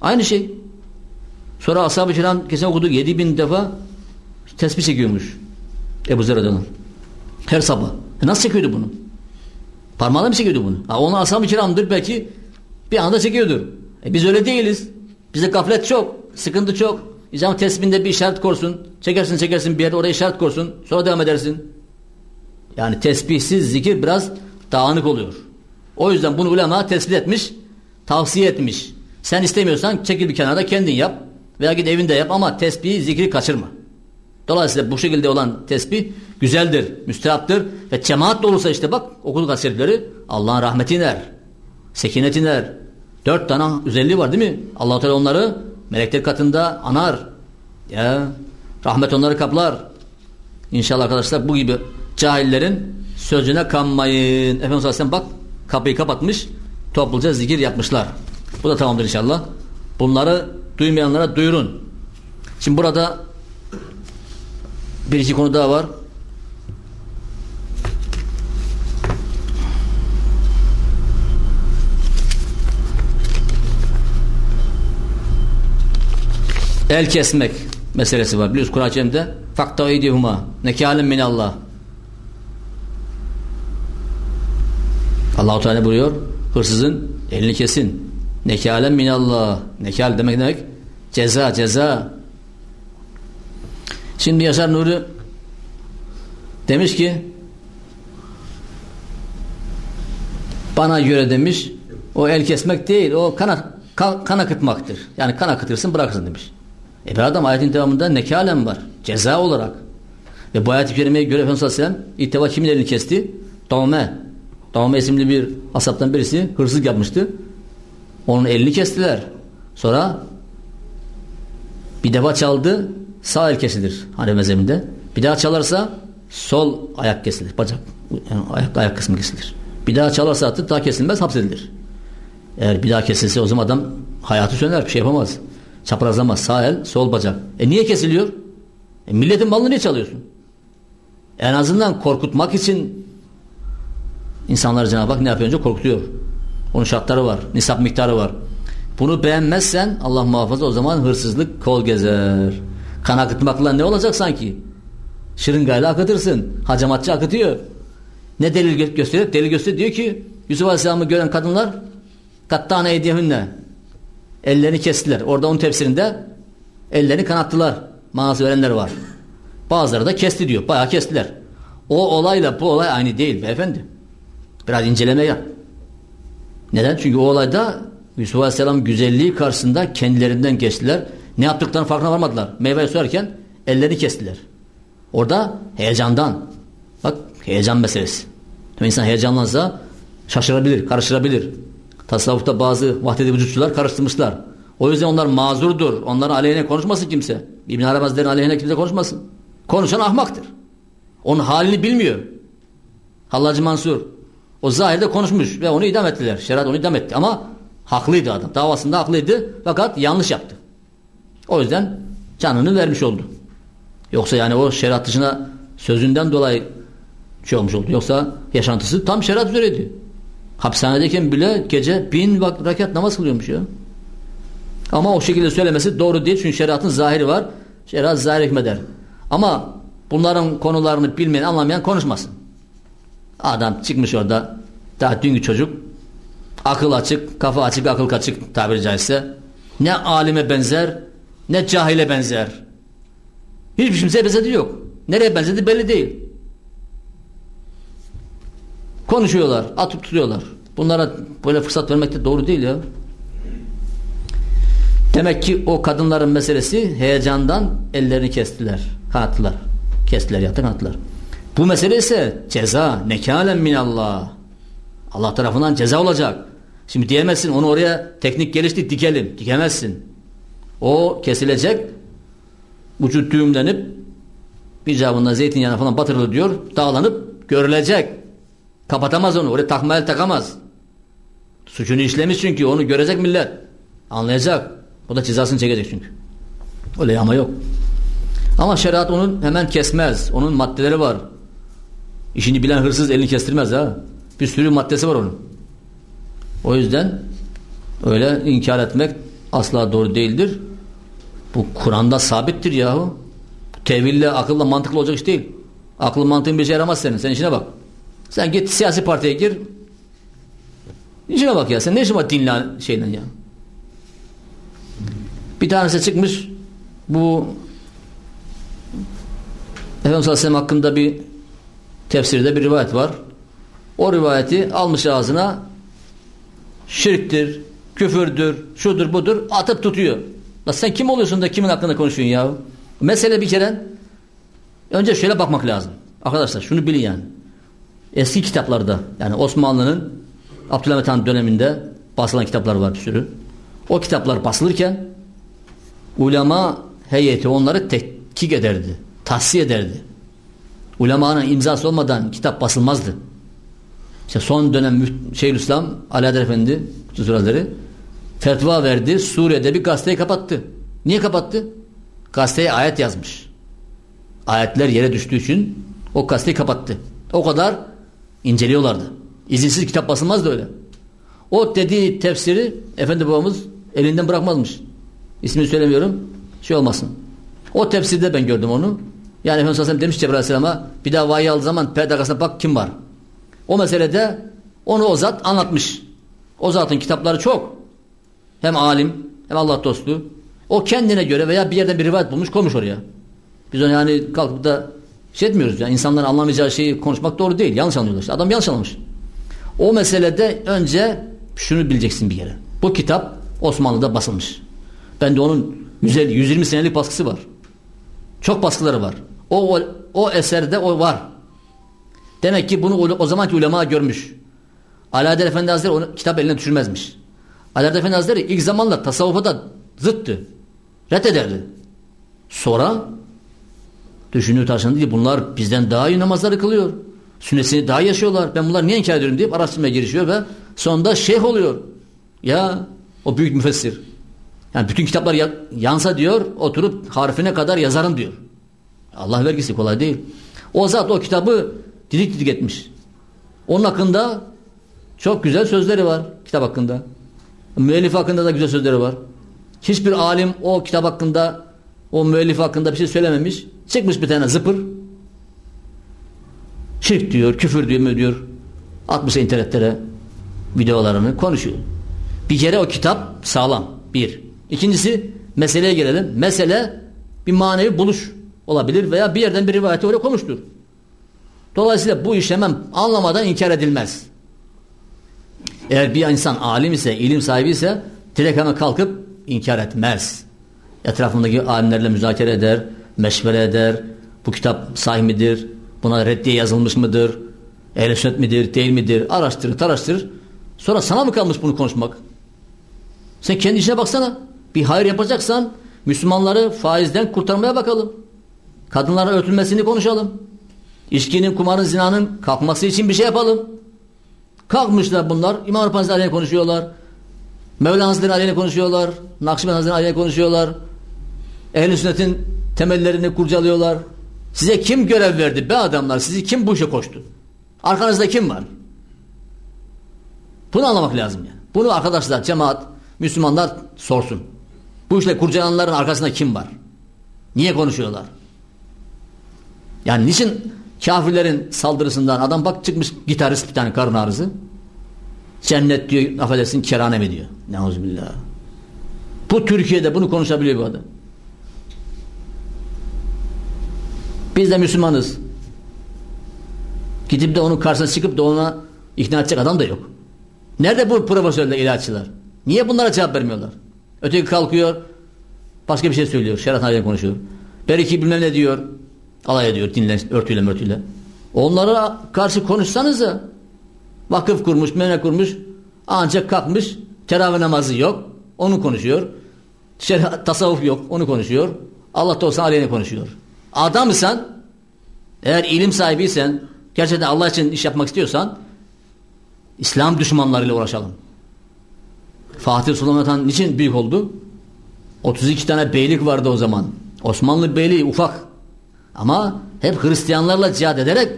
Aynı şey. Sonra ashab-ı kiram kesin okudu 7000 defa tesbih çekiyormuş. Ebu Zer'den. Her sabah. E nasıl çekiyordu bunu? Parmağıyla mı çekiyordu bunu? Ha, onu ashab-ı kiramdır belki bir anda çekiyordur. E biz öyle değiliz. Bize gaflet çok. Sıkıntı çok. İzam tesbihinde bir işaret korsun. Çekersin çekersin bir yerde oraya işaret korsun. Sonra devam edersin. Yani tesbihsiz zikir biraz dağınık oluyor. O yüzden bunu ulema tespit etmiş. Tavsiye etmiş. Sen istemiyorsan çekil bir kenarda kendin yap. Veya git evinde yap ama tesbihi zikri kaçırma. Dolayısıyla bu şekilde olan tesbih güzeldir, müstehaptır ve cemaat olursa işte bak okul gazetleri Allah'ın rahmeti iner, sekinet iner. Dört tane özelliği var değil mi? allah Teala onları melekler katında anar. Ya rahmet onları kaplar. İnşallah arkadaşlar bu gibi cahillerin sözüne kanmayın. Efendimiz Aleyhisselam bak kapıyı kapatmış topluca zikir yapmışlar. Bu da tamamdır inşallah. Bunları duymayanlara duyurun. Şimdi burada bir iki konu daha var. El kesmek meselesi var. Biliyoruz Kur'an-ı Kerim'de fakta idihuma nekâlim minallah Allah-u Teala buyuruyor hırsızın elini kesin. Nekalen minallah. Nekal demek demek ceza ceza. Şimdi Yaşar Nuri demiş ki bana göre demiş o el kesmek değil o kan, kan, kan akıtmaktır. Yani kan akıtırsın bırakırsın demiş. E bir adam ayetin devamında nekalen var. Ceza olarak. Ve bu ayet-i kerimeye göre Efendimiz Aleyhisselam ilk kimin elini kesti? Davme. Davame isimli bir asaptan birisi hırsızlık yapmıştı. Onun elini kestiler. Sonra bir defa çaldı sağ el kesilir hani mezhebinde. Bir daha çalarsa sol ayak kesilir. Bacak yani ayak, ayak kısmı kesilir. Bir daha çalarsa artık daha kesilmez hapsedilir. Eğer bir daha kesilse o zaman adam hayatı söner bir şey yapamaz. Çaprazlamaz sağ el sol bacak. E niye kesiliyor? E milletin malını niye çalıyorsun? En azından korkutmak için İnsanları Cenab-ı Hak ne yapıyor önce? Korkutuyor. Onun şartları var. Nisap miktarı var. Bunu beğenmezsen Allah muhafaza o zaman hırsızlık kol gezer. Kan akıtmakla ne olacak sanki? Şırıngayla akıtırsın. Hacamatçı akıtıyor. Ne delil gö gösteriyor? Delil gösteriyor diyor ki Yusuf Aleyhisselam'ı gören kadınlar kattane ediyehünne ellerini kestiler. Orada onun tefsirinde ellerini kanattılar. Manası verenler var. Bazıları da kesti diyor. Bayağı kestiler. O olayla bu olay aynı değil beyefendi. Biraz inceleme yap. Neden? Çünkü o olayda Yusuf Aleyhisselam güzelliği karşısında kendilerinden geçtiler. Ne yaptıklarını farkına varmadılar. Meyve sürerken ellerini kestiler. Orada heyecandan. Bak heyecan meselesi. İnsan heyecanlansa şaşırabilir, karıştırabilir. Tasavvufta bazı vahdedi vücutçular karıştırmışlar. O yüzden onlar mazurdur. Onların aleyhine konuşmasın kimse. İbn Arabi Hazretleri'nin aleyhine kimse konuşmasın. Konuşan ahmaktır. Onun halini bilmiyor. Hallacı Mansur o zahirde konuşmuş ve onu idam ettiler. Şeriat onu idam etti ama haklıydı adam. Davasında haklıydı fakat yanlış yaptı. O yüzden canını vermiş oldu. Yoksa yani o şeriat dışına sözünden dolayı şey olmuş oldu. Yoksa yaşantısı tam şeriat üzereydi. Hapishanedeyken bile gece bin rakat namaz kılıyormuş ya. Ama o şekilde söylemesi doğru değil. Çünkü şeriatın zahiri var. Şeriat zahir hükmeder. Ama bunların konularını bilmeyen, anlamayan konuşmasın. Adam çıkmış orada daha dünkü çocuk akıl açık, kafa açık, akıl kaçık tabiri caizse ne alime benzer ne cahile benzer. Hiçbir kimseye benzedi yok. Nereye benzedi belli değil. Konuşuyorlar, atıp tutuyorlar. Bunlara böyle fırsat vermek de doğru değil ya. Demek ki o kadınların meselesi heyecandan ellerini kestiler, kanattılar. Kestiler, yattı kanattılar. Bu mesele ise ceza, nekalen minallah. Allah tarafından ceza olacak. Şimdi diyemezsin onu oraya teknik geliştik dikelim. Dikemezsin. O kesilecek. Ucu düğümlenip icabında zeytinyağına falan batırılır diyor. Dağlanıp görülecek. Kapatamaz onu. Oraya takma takamaz. Suçunu işlemiş çünkü onu görecek millet. Anlayacak. O da cezasını çekecek çünkü. Öyle ama yok. Ama şeriat onun hemen kesmez. Onun maddeleri var. İşini bilen hırsız elini kestirmez ha. Bir sürü maddesi var onun. O yüzden öyle inkar etmek asla doğru değildir. Bu Kur'an'da sabittir yahu. Teville, akılla, mantıklı olacak iş değil. Akıl mantığın bir şey yaramaz senin. Sen işine bak. Sen git siyasi partiye gir. İşine bak ya. Sen ne işin var dinle şeyle ya. Bir tanesi çıkmış bu Efendimiz Aleyhisselam hakkında bir tefsirde bir rivayet var. O rivayeti almış ağzına şirktir, küfürdür, şudur budur atıp tutuyor. La sen kim oluyorsun da kimin hakkında konuşuyorsun ya? Mesele bir kere önce şöyle bakmak lazım. Arkadaşlar şunu bilin yani. Eski kitaplarda yani Osmanlı'nın Abdülhamit Han döneminde basılan kitaplar var bir sürü. O kitaplar basılırken ulema heyeti onları tetkik ederdi. Tahsiye ederdi. Ulemanın imzası olmadan kitap basılmazdı. İşte son dönem Şeyhülislam Adel Efendi Hazretleri fetva verdi. Suriye'de bir gazeteyi kapattı. Niye kapattı? Gazeteye ayet yazmış. Ayetler yere düştüğü için o gazeteyi kapattı. O kadar inceliyorlardı. İzinsiz kitap basılmazdı öyle. O dediği tefsiri Efendi babamız elinden bırakmazmış. İsmini söylemiyorum. Şey olmasın. O tefsirde ben gördüm onu. Yani Efendimiz Aleyhisselam demiş Cebrail Aleyhisselam'a bir daha vahiy aldığı zaman perde arkasına bak kim var. O meselede onu o zat anlatmış. O zatın kitapları çok. Hem alim hem Allah dostu. O kendine göre veya bir yerden bir rivayet bulmuş koymuş oraya. Biz onu yani kalkıp da şey etmiyoruz. Yani insanların anlamayacağı şeyi konuşmak doğru değil. Yanlış anlıyorlar. Adam yanlış anlamış. O meselede önce şunu bileceksin bir kere. Bu kitap Osmanlı'da basılmış. Ben de onun 150, 120 senelik baskısı var. Çok baskıları var. O, o, o eserde o var. Demek ki bunu o, zamanki ulema görmüş. Alaeddin Efendi Hazretleri onu kitap eline düşürmezmiş. Alaeddin Efendi Hazretleri ilk zamanlar tasavvufa da zıttı. Ret ederdi. Sonra düşündüğü taşındı ki bunlar bizden daha iyi namazları kılıyor. Sünnetini daha yaşıyorlar. Ben bunları niye inkar ediyorum deyip araştırmaya girişiyor ve sonunda şeyh oluyor. Ya o büyük müfessir. Yani bütün kitaplar yansa diyor oturup harfine kadar yazarım diyor. Allah vergisi kolay değil. O zat o kitabı didik didik etmiş. Onun hakkında çok güzel sözleri var kitap hakkında. Müellif hakkında da güzel sözleri var. Hiçbir alim o kitap hakkında o müellif hakkında bir şey söylememiş. Çıkmış bir tane zıpır. Şirk diyor, küfür diyor, mu diyor. Atmış internetlere videolarını konuşuyor. Bir kere o kitap sağlam. Bir. İkincisi meseleye gelelim. Mesele bir manevi buluş olabilir veya bir yerden bir rivayeti oraya konmuştur. Dolayısıyla bu iş hemen anlamadan inkar edilmez. Eğer bir insan alim ise, ilim sahibi ise direkt hemen kalkıp inkar etmez. Etrafındaki alimlerle müzakere eder, meşvere eder. Bu kitap sahih midir? Buna reddiye yazılmış mıdır? Ehl-i sünnet midir, değil midir? Araştırır, taraştırır. Sonra sana mı kalmış bunu konuşmak? Sen kendi işine baksana. Bir hayır yapacaksan Müslümanları faizden kurtarmaya bakalım. Kadınlara örtülmesini konuşalım. İçkinin, kumarın, zinanın kalkması için bir şey yapalım. Kalkmışlar bunlar. İmam Rabbani aleyhine konuşuyorlar. Mevlana Hazretleri aleyhine konuşuyorlar. Nakşibend Hazretleri konuşuyorlar. Ehl-i sünnetin temellerini kurcalıyorlar. Size kim görev verdi be adamlar? Sizi kim bu işe koştu? Arkanızda kim var? Bunu anlamak lazım yani. Bunu arkadaşlar, cemaat, Müslümanlar sorsun. Bu işle kurcalananların arkasında kim var? Niye konuşuyorlar? Yani niçin kafirlerin saldırısından adam bak çıkmış gitarist bir tane karın ağrısı. Cennet diyor affedersin kerane mi diyor. Neuzubillah. Bu Türkiye'de bunu konuşabiliyor bu adam. Biz de Müslümanız. Gidip de onun karşısına çıkıp da ona ikna edecek adam da yok. Nerede bu profesörler, ilaççılar? Niye bunlara cevap vermiyorlar? Öteki kalkıyor, başka bir şey söylüyor, şeriat konuşuyor. Belki bilmem ne diyor, alay ediyor, dinle, örtüyle mörtüyle. Onlara karşı konuşsanız vakıf kurmuş, mene kurmuş, ancak kalkmış, teravih namazı yok, onu konuşuyor. Şeriat, tasavvuf yok, onu konuşuyor. Allah da olsa aleyhine konuşuyor. Adamsan, eğer ilim sahibiysen, gerçekten Allah için iş yapmak istiyorsan, İslam düşmanlarıyla uğraşalım. Fatih Sultan Mehmet niçin büyük oldu? 32 tane beylik vardı o zaman. Osmanlı beyliği ufak. Ama hep Hristiyanlarla cihad ederek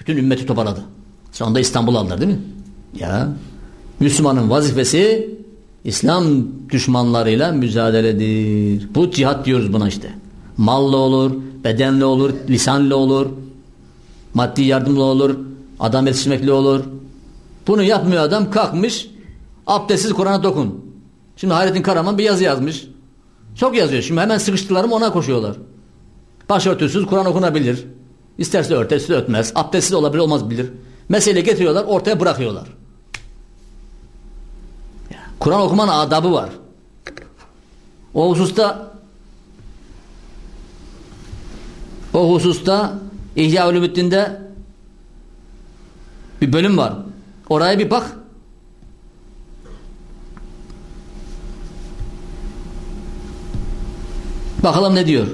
bütün ümmeti toparladı. Sonunda İstanbul aldılar değil mi? Ya. Müslümanın vazifesi İslam düşmanlarıyla mücadeledir. Bu cihat diyoruz buna işte. Mallı olur, bedenli olur, lisanlı olur, maddi yardımla olur, adam yetiştirmekle olur. Bunu yapmıyor adam kalkmış abdestsiz Kur'an'a dokun. Şimdi Hayrettin Karaman bir yazı yazmış. Çok yazıyor. Şimdi hemen sıkıştılarım ona koşuyorlar. Başörtüsüz Kur'an okunabilir. İsterse örter, isterse örtmez. Abdestsiz olabilir, olmaz bilir. Meseleyi getiriyorlar, ortaya bırakıyorlar. Kur'an okumanın adabı var. O hususta o hususta İhya Ulumuddin'de bir bölüm var. Oraya bir bak. Bakalım ne diyor.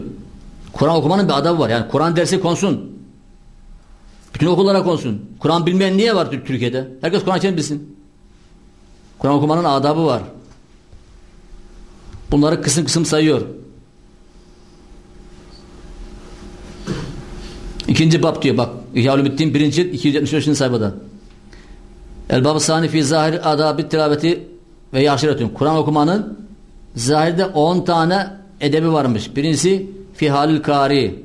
Kur'an okumanın bir adabı var. Yani Kur'an dersi konsun. Bütün okullara konsun. Kur'an bilmeyen niye var Türkiye'de? Herkes Kur'an için bilsin. Kur'an okumanın adabı var. Bunları kısım kısım sayıyor. İkinci bab diyor bak. İhya Ulumuddin birinci 275. sayfada. El-Bab-ı Sani fi zahir adabi tilaveti ve yaşiretun. Kur'an okumanın zahirde 10 tane edebi varmış. Birincisi fi halil kari.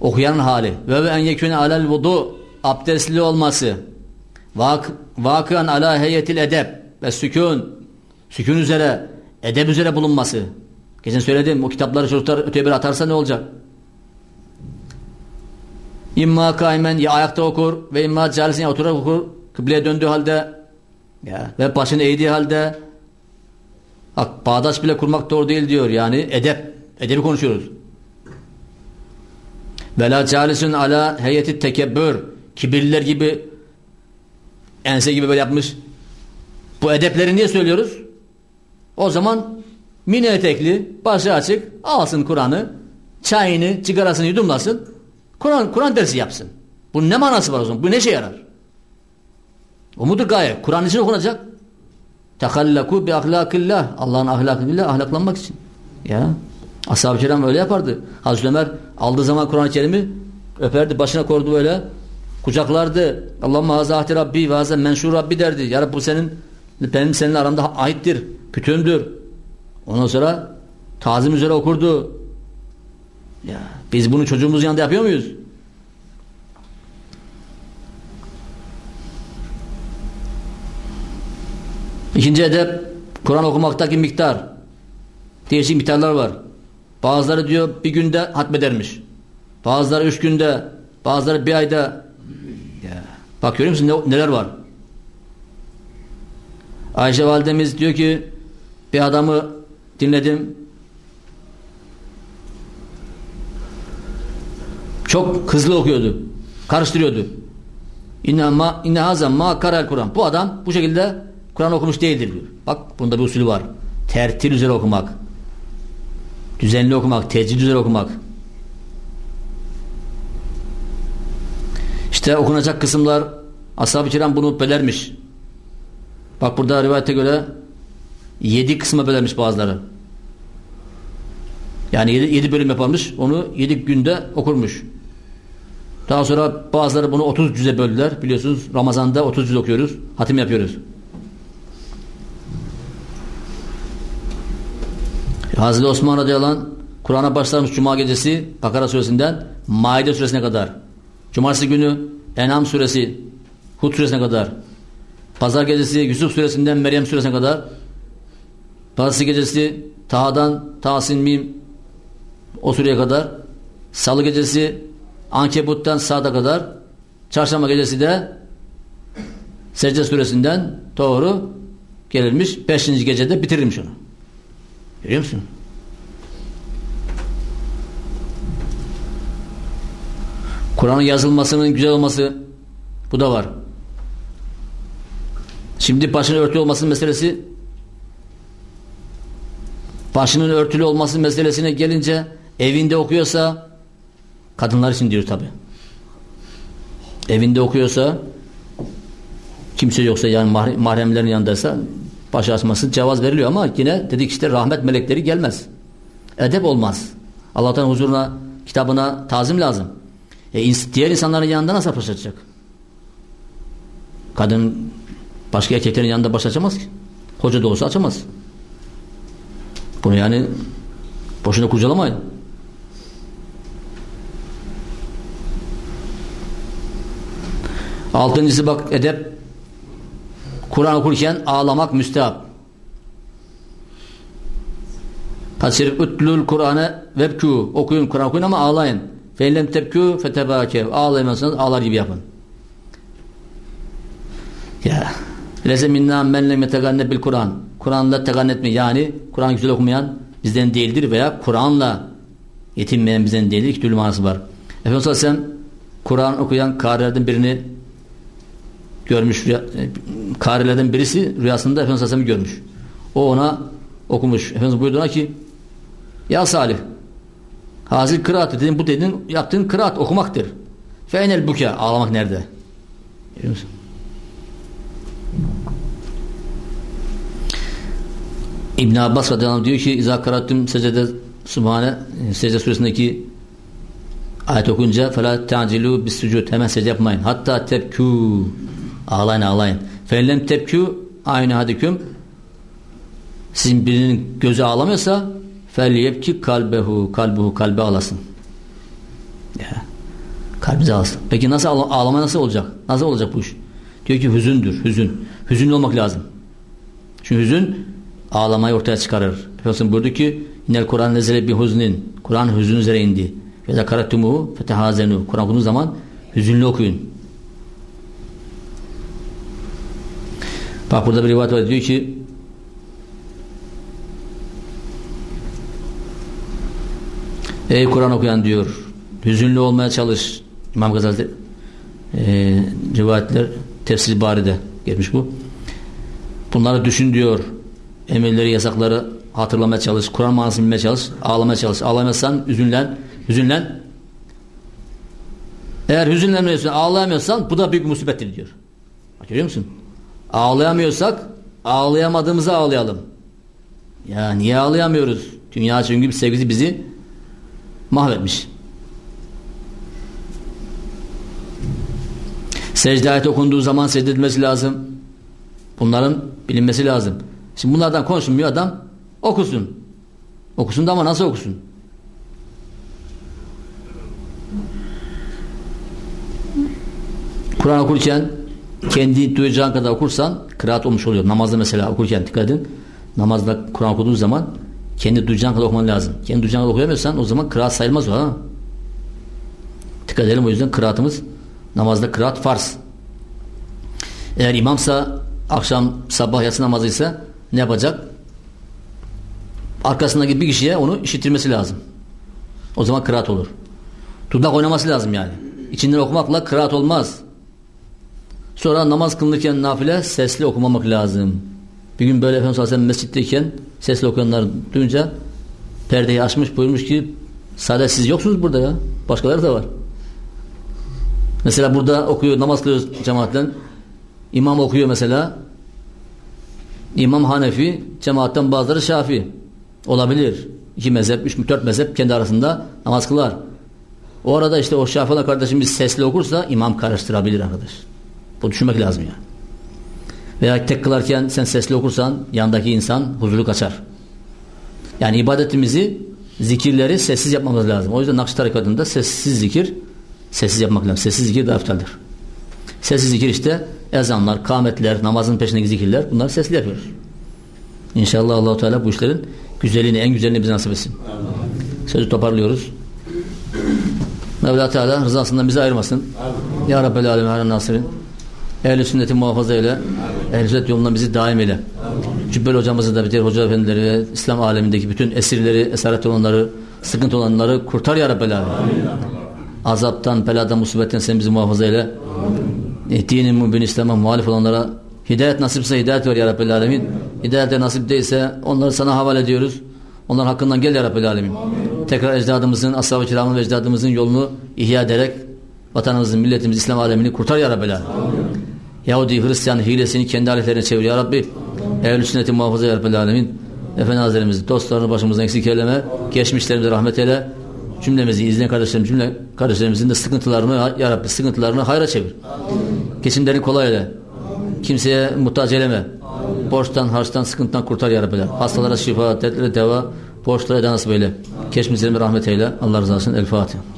Okuyanın hali. Ve ve en yekûne alel vudu. Abdestli olması. Vak, vakıan ala heyetil edeb ve sükun. Sükun üzere, edeb üzere bulunması. Geçen söyledim o kitapları çocuklar öteye bir atarsa ne olacak? İmma kaimen ya ayakta okur ve imma calisin ya oturarak okur. Kıbleye döndüğü halde ya, ve başını eğdiği halde bak bağdaş bile kurmak doğru değil diyor. Yani edep. Edebi konuşuyoruz. Ve la calisun ala heyeti tekebbür. Kibirliler gibi ense gibi böyle yapmış. Bu edepleri niye söylüyoruz? O zaman mini etekli, başı açık, alsın Kur'an'ı, çayını, cigarasını yudumlasın, Kur'an Kur'an dersi yapsın. Bunun ne manası var o zaman? Bu ne şey yarar? O mudur gaye? Kur'an için okunacak. Tekallaku bi ahlakillah. Allah'ın ahlakıyla ahlaklanmak için. Ya. Ashab-ı kiram öyle yapardı. Hazreti Ömer aldığı zaman Kur'an-ı Kerim'i öperdi, başına kordu böyle. Kucaklardı. Allahümme haza ahdi Rabbi ve haza menşur Rabbi derdi. Ya Rabbi bu senin benim seninle aramda aittir. Kütüğümdür. Ondan sonra tazim üzere okurdu. Ya biz bunu çocuğumuz yanında yapıyor muyuz? İkinci edep Kur'an okumaktaki miktar. Değişik miktarlar var. Bazıları diyor bir günde hatmedermiş. Bazıları üç günde, bazıları bir ayda. Ya. Bak musun ne, neler var? Ayşe validemiz diyor ki bir adamı dinledim. Çok hızlı okuyordu. Karıştırıyordu. İnne ma hazem ma karal Kur'an. Bu adam bu şekilde Kur'an okumuş değildir diyor. Bak bunda bir usulü var. Tertil üzere okumak. Düzenli okumak, tecrid üzere okumak. İşte okunacak kısımlar ashab-ı kiram bunu bölermiş. Bak burada rivayete göre yedi kısma bölermiş bazıları. Yani yedi, yedi bölüm yaparmış. Onu yedi günde okurmuş. Daha sonra bazıları bunu 30 cüze böldüler. Biliyorsunuz Ramazan'da 30 cüz okuyoruz. Hatim yapıyoruz. Hazreti Osman radıyallahu anh Kur'an'a başlamış Cuma gecesi Bakara suresinden Maide suresine kadar. Cumartesi günü Enam suresi Hud suresine kadar. Pazar gecesi Yusuf suresinden Meryem suresine kadar. Pazartesi gecesi Taha'dan Tasin Mim o sureye kadar. Salı gecesi Ankebut'tan Sa'da kadar. Çarşamba gecesi de Secde suresinden doğru gelirmiş. Beşinci gecede bitirirmiş onu. Görüyor musun? Kur'an'ın yazılmasının güzel olması bu da var. Şimdi başının örtülü olmasının meselesi başının örtülü olması meselesine gelince evinde okuyorsa kadınlar için diyor tabi. Evinde okuyorsa kimse yoksa yani mahremlerin yanındaysa baş açması cevaz veriliyor ama yine dedik işte rahmet melekleri gelmez. Edep olmaz. Allah'tan huzuruna, kitabına tazim lazım. E, diğer insanların yanında nasıl baş açacak? Kadın başka erkeklerin yanında baş açamaz ki. Hoca da olsa açamaz. Bunu yani boşuna kurcalamayın. Altıncısı bak edep Kur'an okurken ağlamak müstehap. Hasir utlul Kur'an'ı vebkû okuyun Kur'an okuyun ama ağlayın. Fe'lem tebkû fetebâkev ağlayamazsanız ağlar gibi yapın. Ya leze minna men lem bil Kur'an. Kur'an'la tegannet Yani Kur'an güzel okumayan bizden değildir veya Kur'an'la yetinmeyen bizden değildir. İki türlü manası var. Efendimiz sallallahu aleyhi ve sellem Kur'an okuyan karilerden birini görmüş. E, karilerden birisi rüyasında Efendimiz Aleyhisselam'ı görmüş. O ona okumuş. Efendimiz buyurdu ki Ya Salih Hazır kıraat dedim bu dedin yaptığın kıraat okumaktır. Feynel buke ağlamak nerede? Görüyor musun? İbn Abbas radıyallahu diyor ki İza karattüm secde Subhane secde suresindeki ayet okunca fela ta'cilu bis sucud hemen secde yapmayın. Hatta tebkû Ağlayın ağlayın. Fellem tepkü aynı hadiküm sizin birinin gözü ağlamıyorsa ki kalbehu kalbuhu kalbe ağlasın. Ya. Kalbize ağlasın. Peki nasıl ağla ağlama nasıl olacak? Nasıl olacak bu iş? Diyor ki hüzündür. Hüzün. Hüzünlü olmak lazım. Çünkü hüzün ağlamayı ortaya çıkarır. Efendimiz buyurdu ki İnnel Kur'an nezele bi huznin. Kur'an hüzün üzere indi. Ve zekaratumuhu fetehazenu. Kur'an okuduğunuz zaman hüzünlü okuyun. Bak burada bir rivayet var diyor ki Ey Kur'an okuyan diyor. Hüzünlü olmaya çalış. İmam Gazali e, rivayetler tefsir baride gelmiş bu. Bunları düşün diyor. Emirleri yasakları hatırlamaya çalış. Kur'an manasını bilmeye çalış. Ağlamaya çalış. Ağlamazsan hüzünlen hüzünlen. Eğer hüzünlenmiyorsan ağlayamıyorsan bu da büyük musibettir diyor. Görüyor musun Ağlayamıyorsak ağlayamadığımızı ağlayalım. Ya niye ağlayamıyoruz? Dünya çünkü sevgisi bizi mahvetmiş. Secde ayet okunduğu zaman secde edilmesi lazım. Bunların bilinmesi lazım. Şimdi bunlardan konuşmuyor adam okusun. Okusun da ama nasıl okusun? Kur'an okurken kendi duyacağın kadar okursan kıraat olmuş oluyor. Namazda mesela okurken dikkat edin. Namazda Kur'an okuduğun zaman kendi duyacağın kadar okuman lazım. Kendi duyacağın kadar okuyamıyorsan o zaman kıraat sayılmaz o ha. Dikkat edelim o yüzden kıraatımız namazda kıraat farz. Eğer imamsa akşam sabah yatsı namazıysa ne yapacak? Arkasındaki bir kişiye onu işittirmesi lazım. O zaman kıraat olur. Dudak oynaması lazım yani. İçinden okumakla kıraat olmaz. Sonra namaz kılınırken nafile sesli okumamak lazım. Bir gün böyle Efendimiz Aleyhisselam mescitteyken sesli okuyanlar duyunca perdeyi açmış buyurmuş ki sadece siz yoksunuz burada ya. Başkaları da var. Mesela burada okuyor namaz kılıyoruz cemaatten. İmam okuyor mesela. İmam Hanefi cemaatten bazıları Şafi. Olabilir. iki mezhep, üç, dört mezhep kendi arasında namaz kılar. O arada işte o Şafii kardeşimiz sesli okursa imam karıştırabilir arkadaş. Bu düşünmek lazım yani. Veya tek kılarken sen sesli okursan yandaki insan huzuru kaçar. Yani ibadetimizi, zikirleri sessiz yapmamız lazım. O yüzden Nakşi tarikatında sessiz zikir, sessiz yapmak lazım. Sessiz zikir daha eftaldir. Sessiz zikir işte ezanlar, kametler, namazın peşindeki zikirler bunları sesli yapıyoruz. İnşallah Allahu Teala bu işlerin güzelliğini, en güzelini bize nasip etsin. Sözü toparlıyoruz. Mevla Teala rızasından bizi ayırmasın. Ya Rabbel Alemin Alem Nasirin. Ehl-i sünneti muhafaza eyle. Ehl-i sünnet yolundan bizi daim eyle. Cübbeli hocamızı da bitir hoca efendileri ve İslam alemindeki bütün esirleri, esaret olanları, sıkıntı olanları kurtar ya Rabbel Alemin. Azaptan, beladan, musibetten sen bizi muhafaza eyle. E, dinin mübin İslam'a muhalif olanlara hidayet nasipse hidayet ver ya Rabbel Alemin. Hidayet de nasip değilse onları sana havale ediyoruz. Onların hakkından gel ya Rabbel Alemin. Tekrar ecdadımızın, ashab-ı kiramın ve ecdadımızın yolunu ihya ederek vatanımızın, milletimiz, İslam alemini kurtar ya Rabbel Alemin. Yahudi, Hristiyan hilesini kendi aletlerine çevir ya Rabbi. Ehl-i sünneti muhafaza ya Rabbel Alemin. Efendi Hazretlerimizi, dostlarını başımızdan eksik eyleme. Geçmişlerimize rahmet eyle. Cümlemizi izleyen kardeşlerim, cümle kardeşlerimizin de sıkıntılarını ya Rabbi sıkıntılarını hayra çevir. Geçimlerini kolay eyle. Kimseye muhtaç eleme. Borçtan, harçtan, sıkıntıdan kurtar ya Rabbi. Hastalara şifa, dertlere deva, borçlara da nasip eyle. Geçmişlerime rahmet eyle. Allah rızası için. El Fatiha.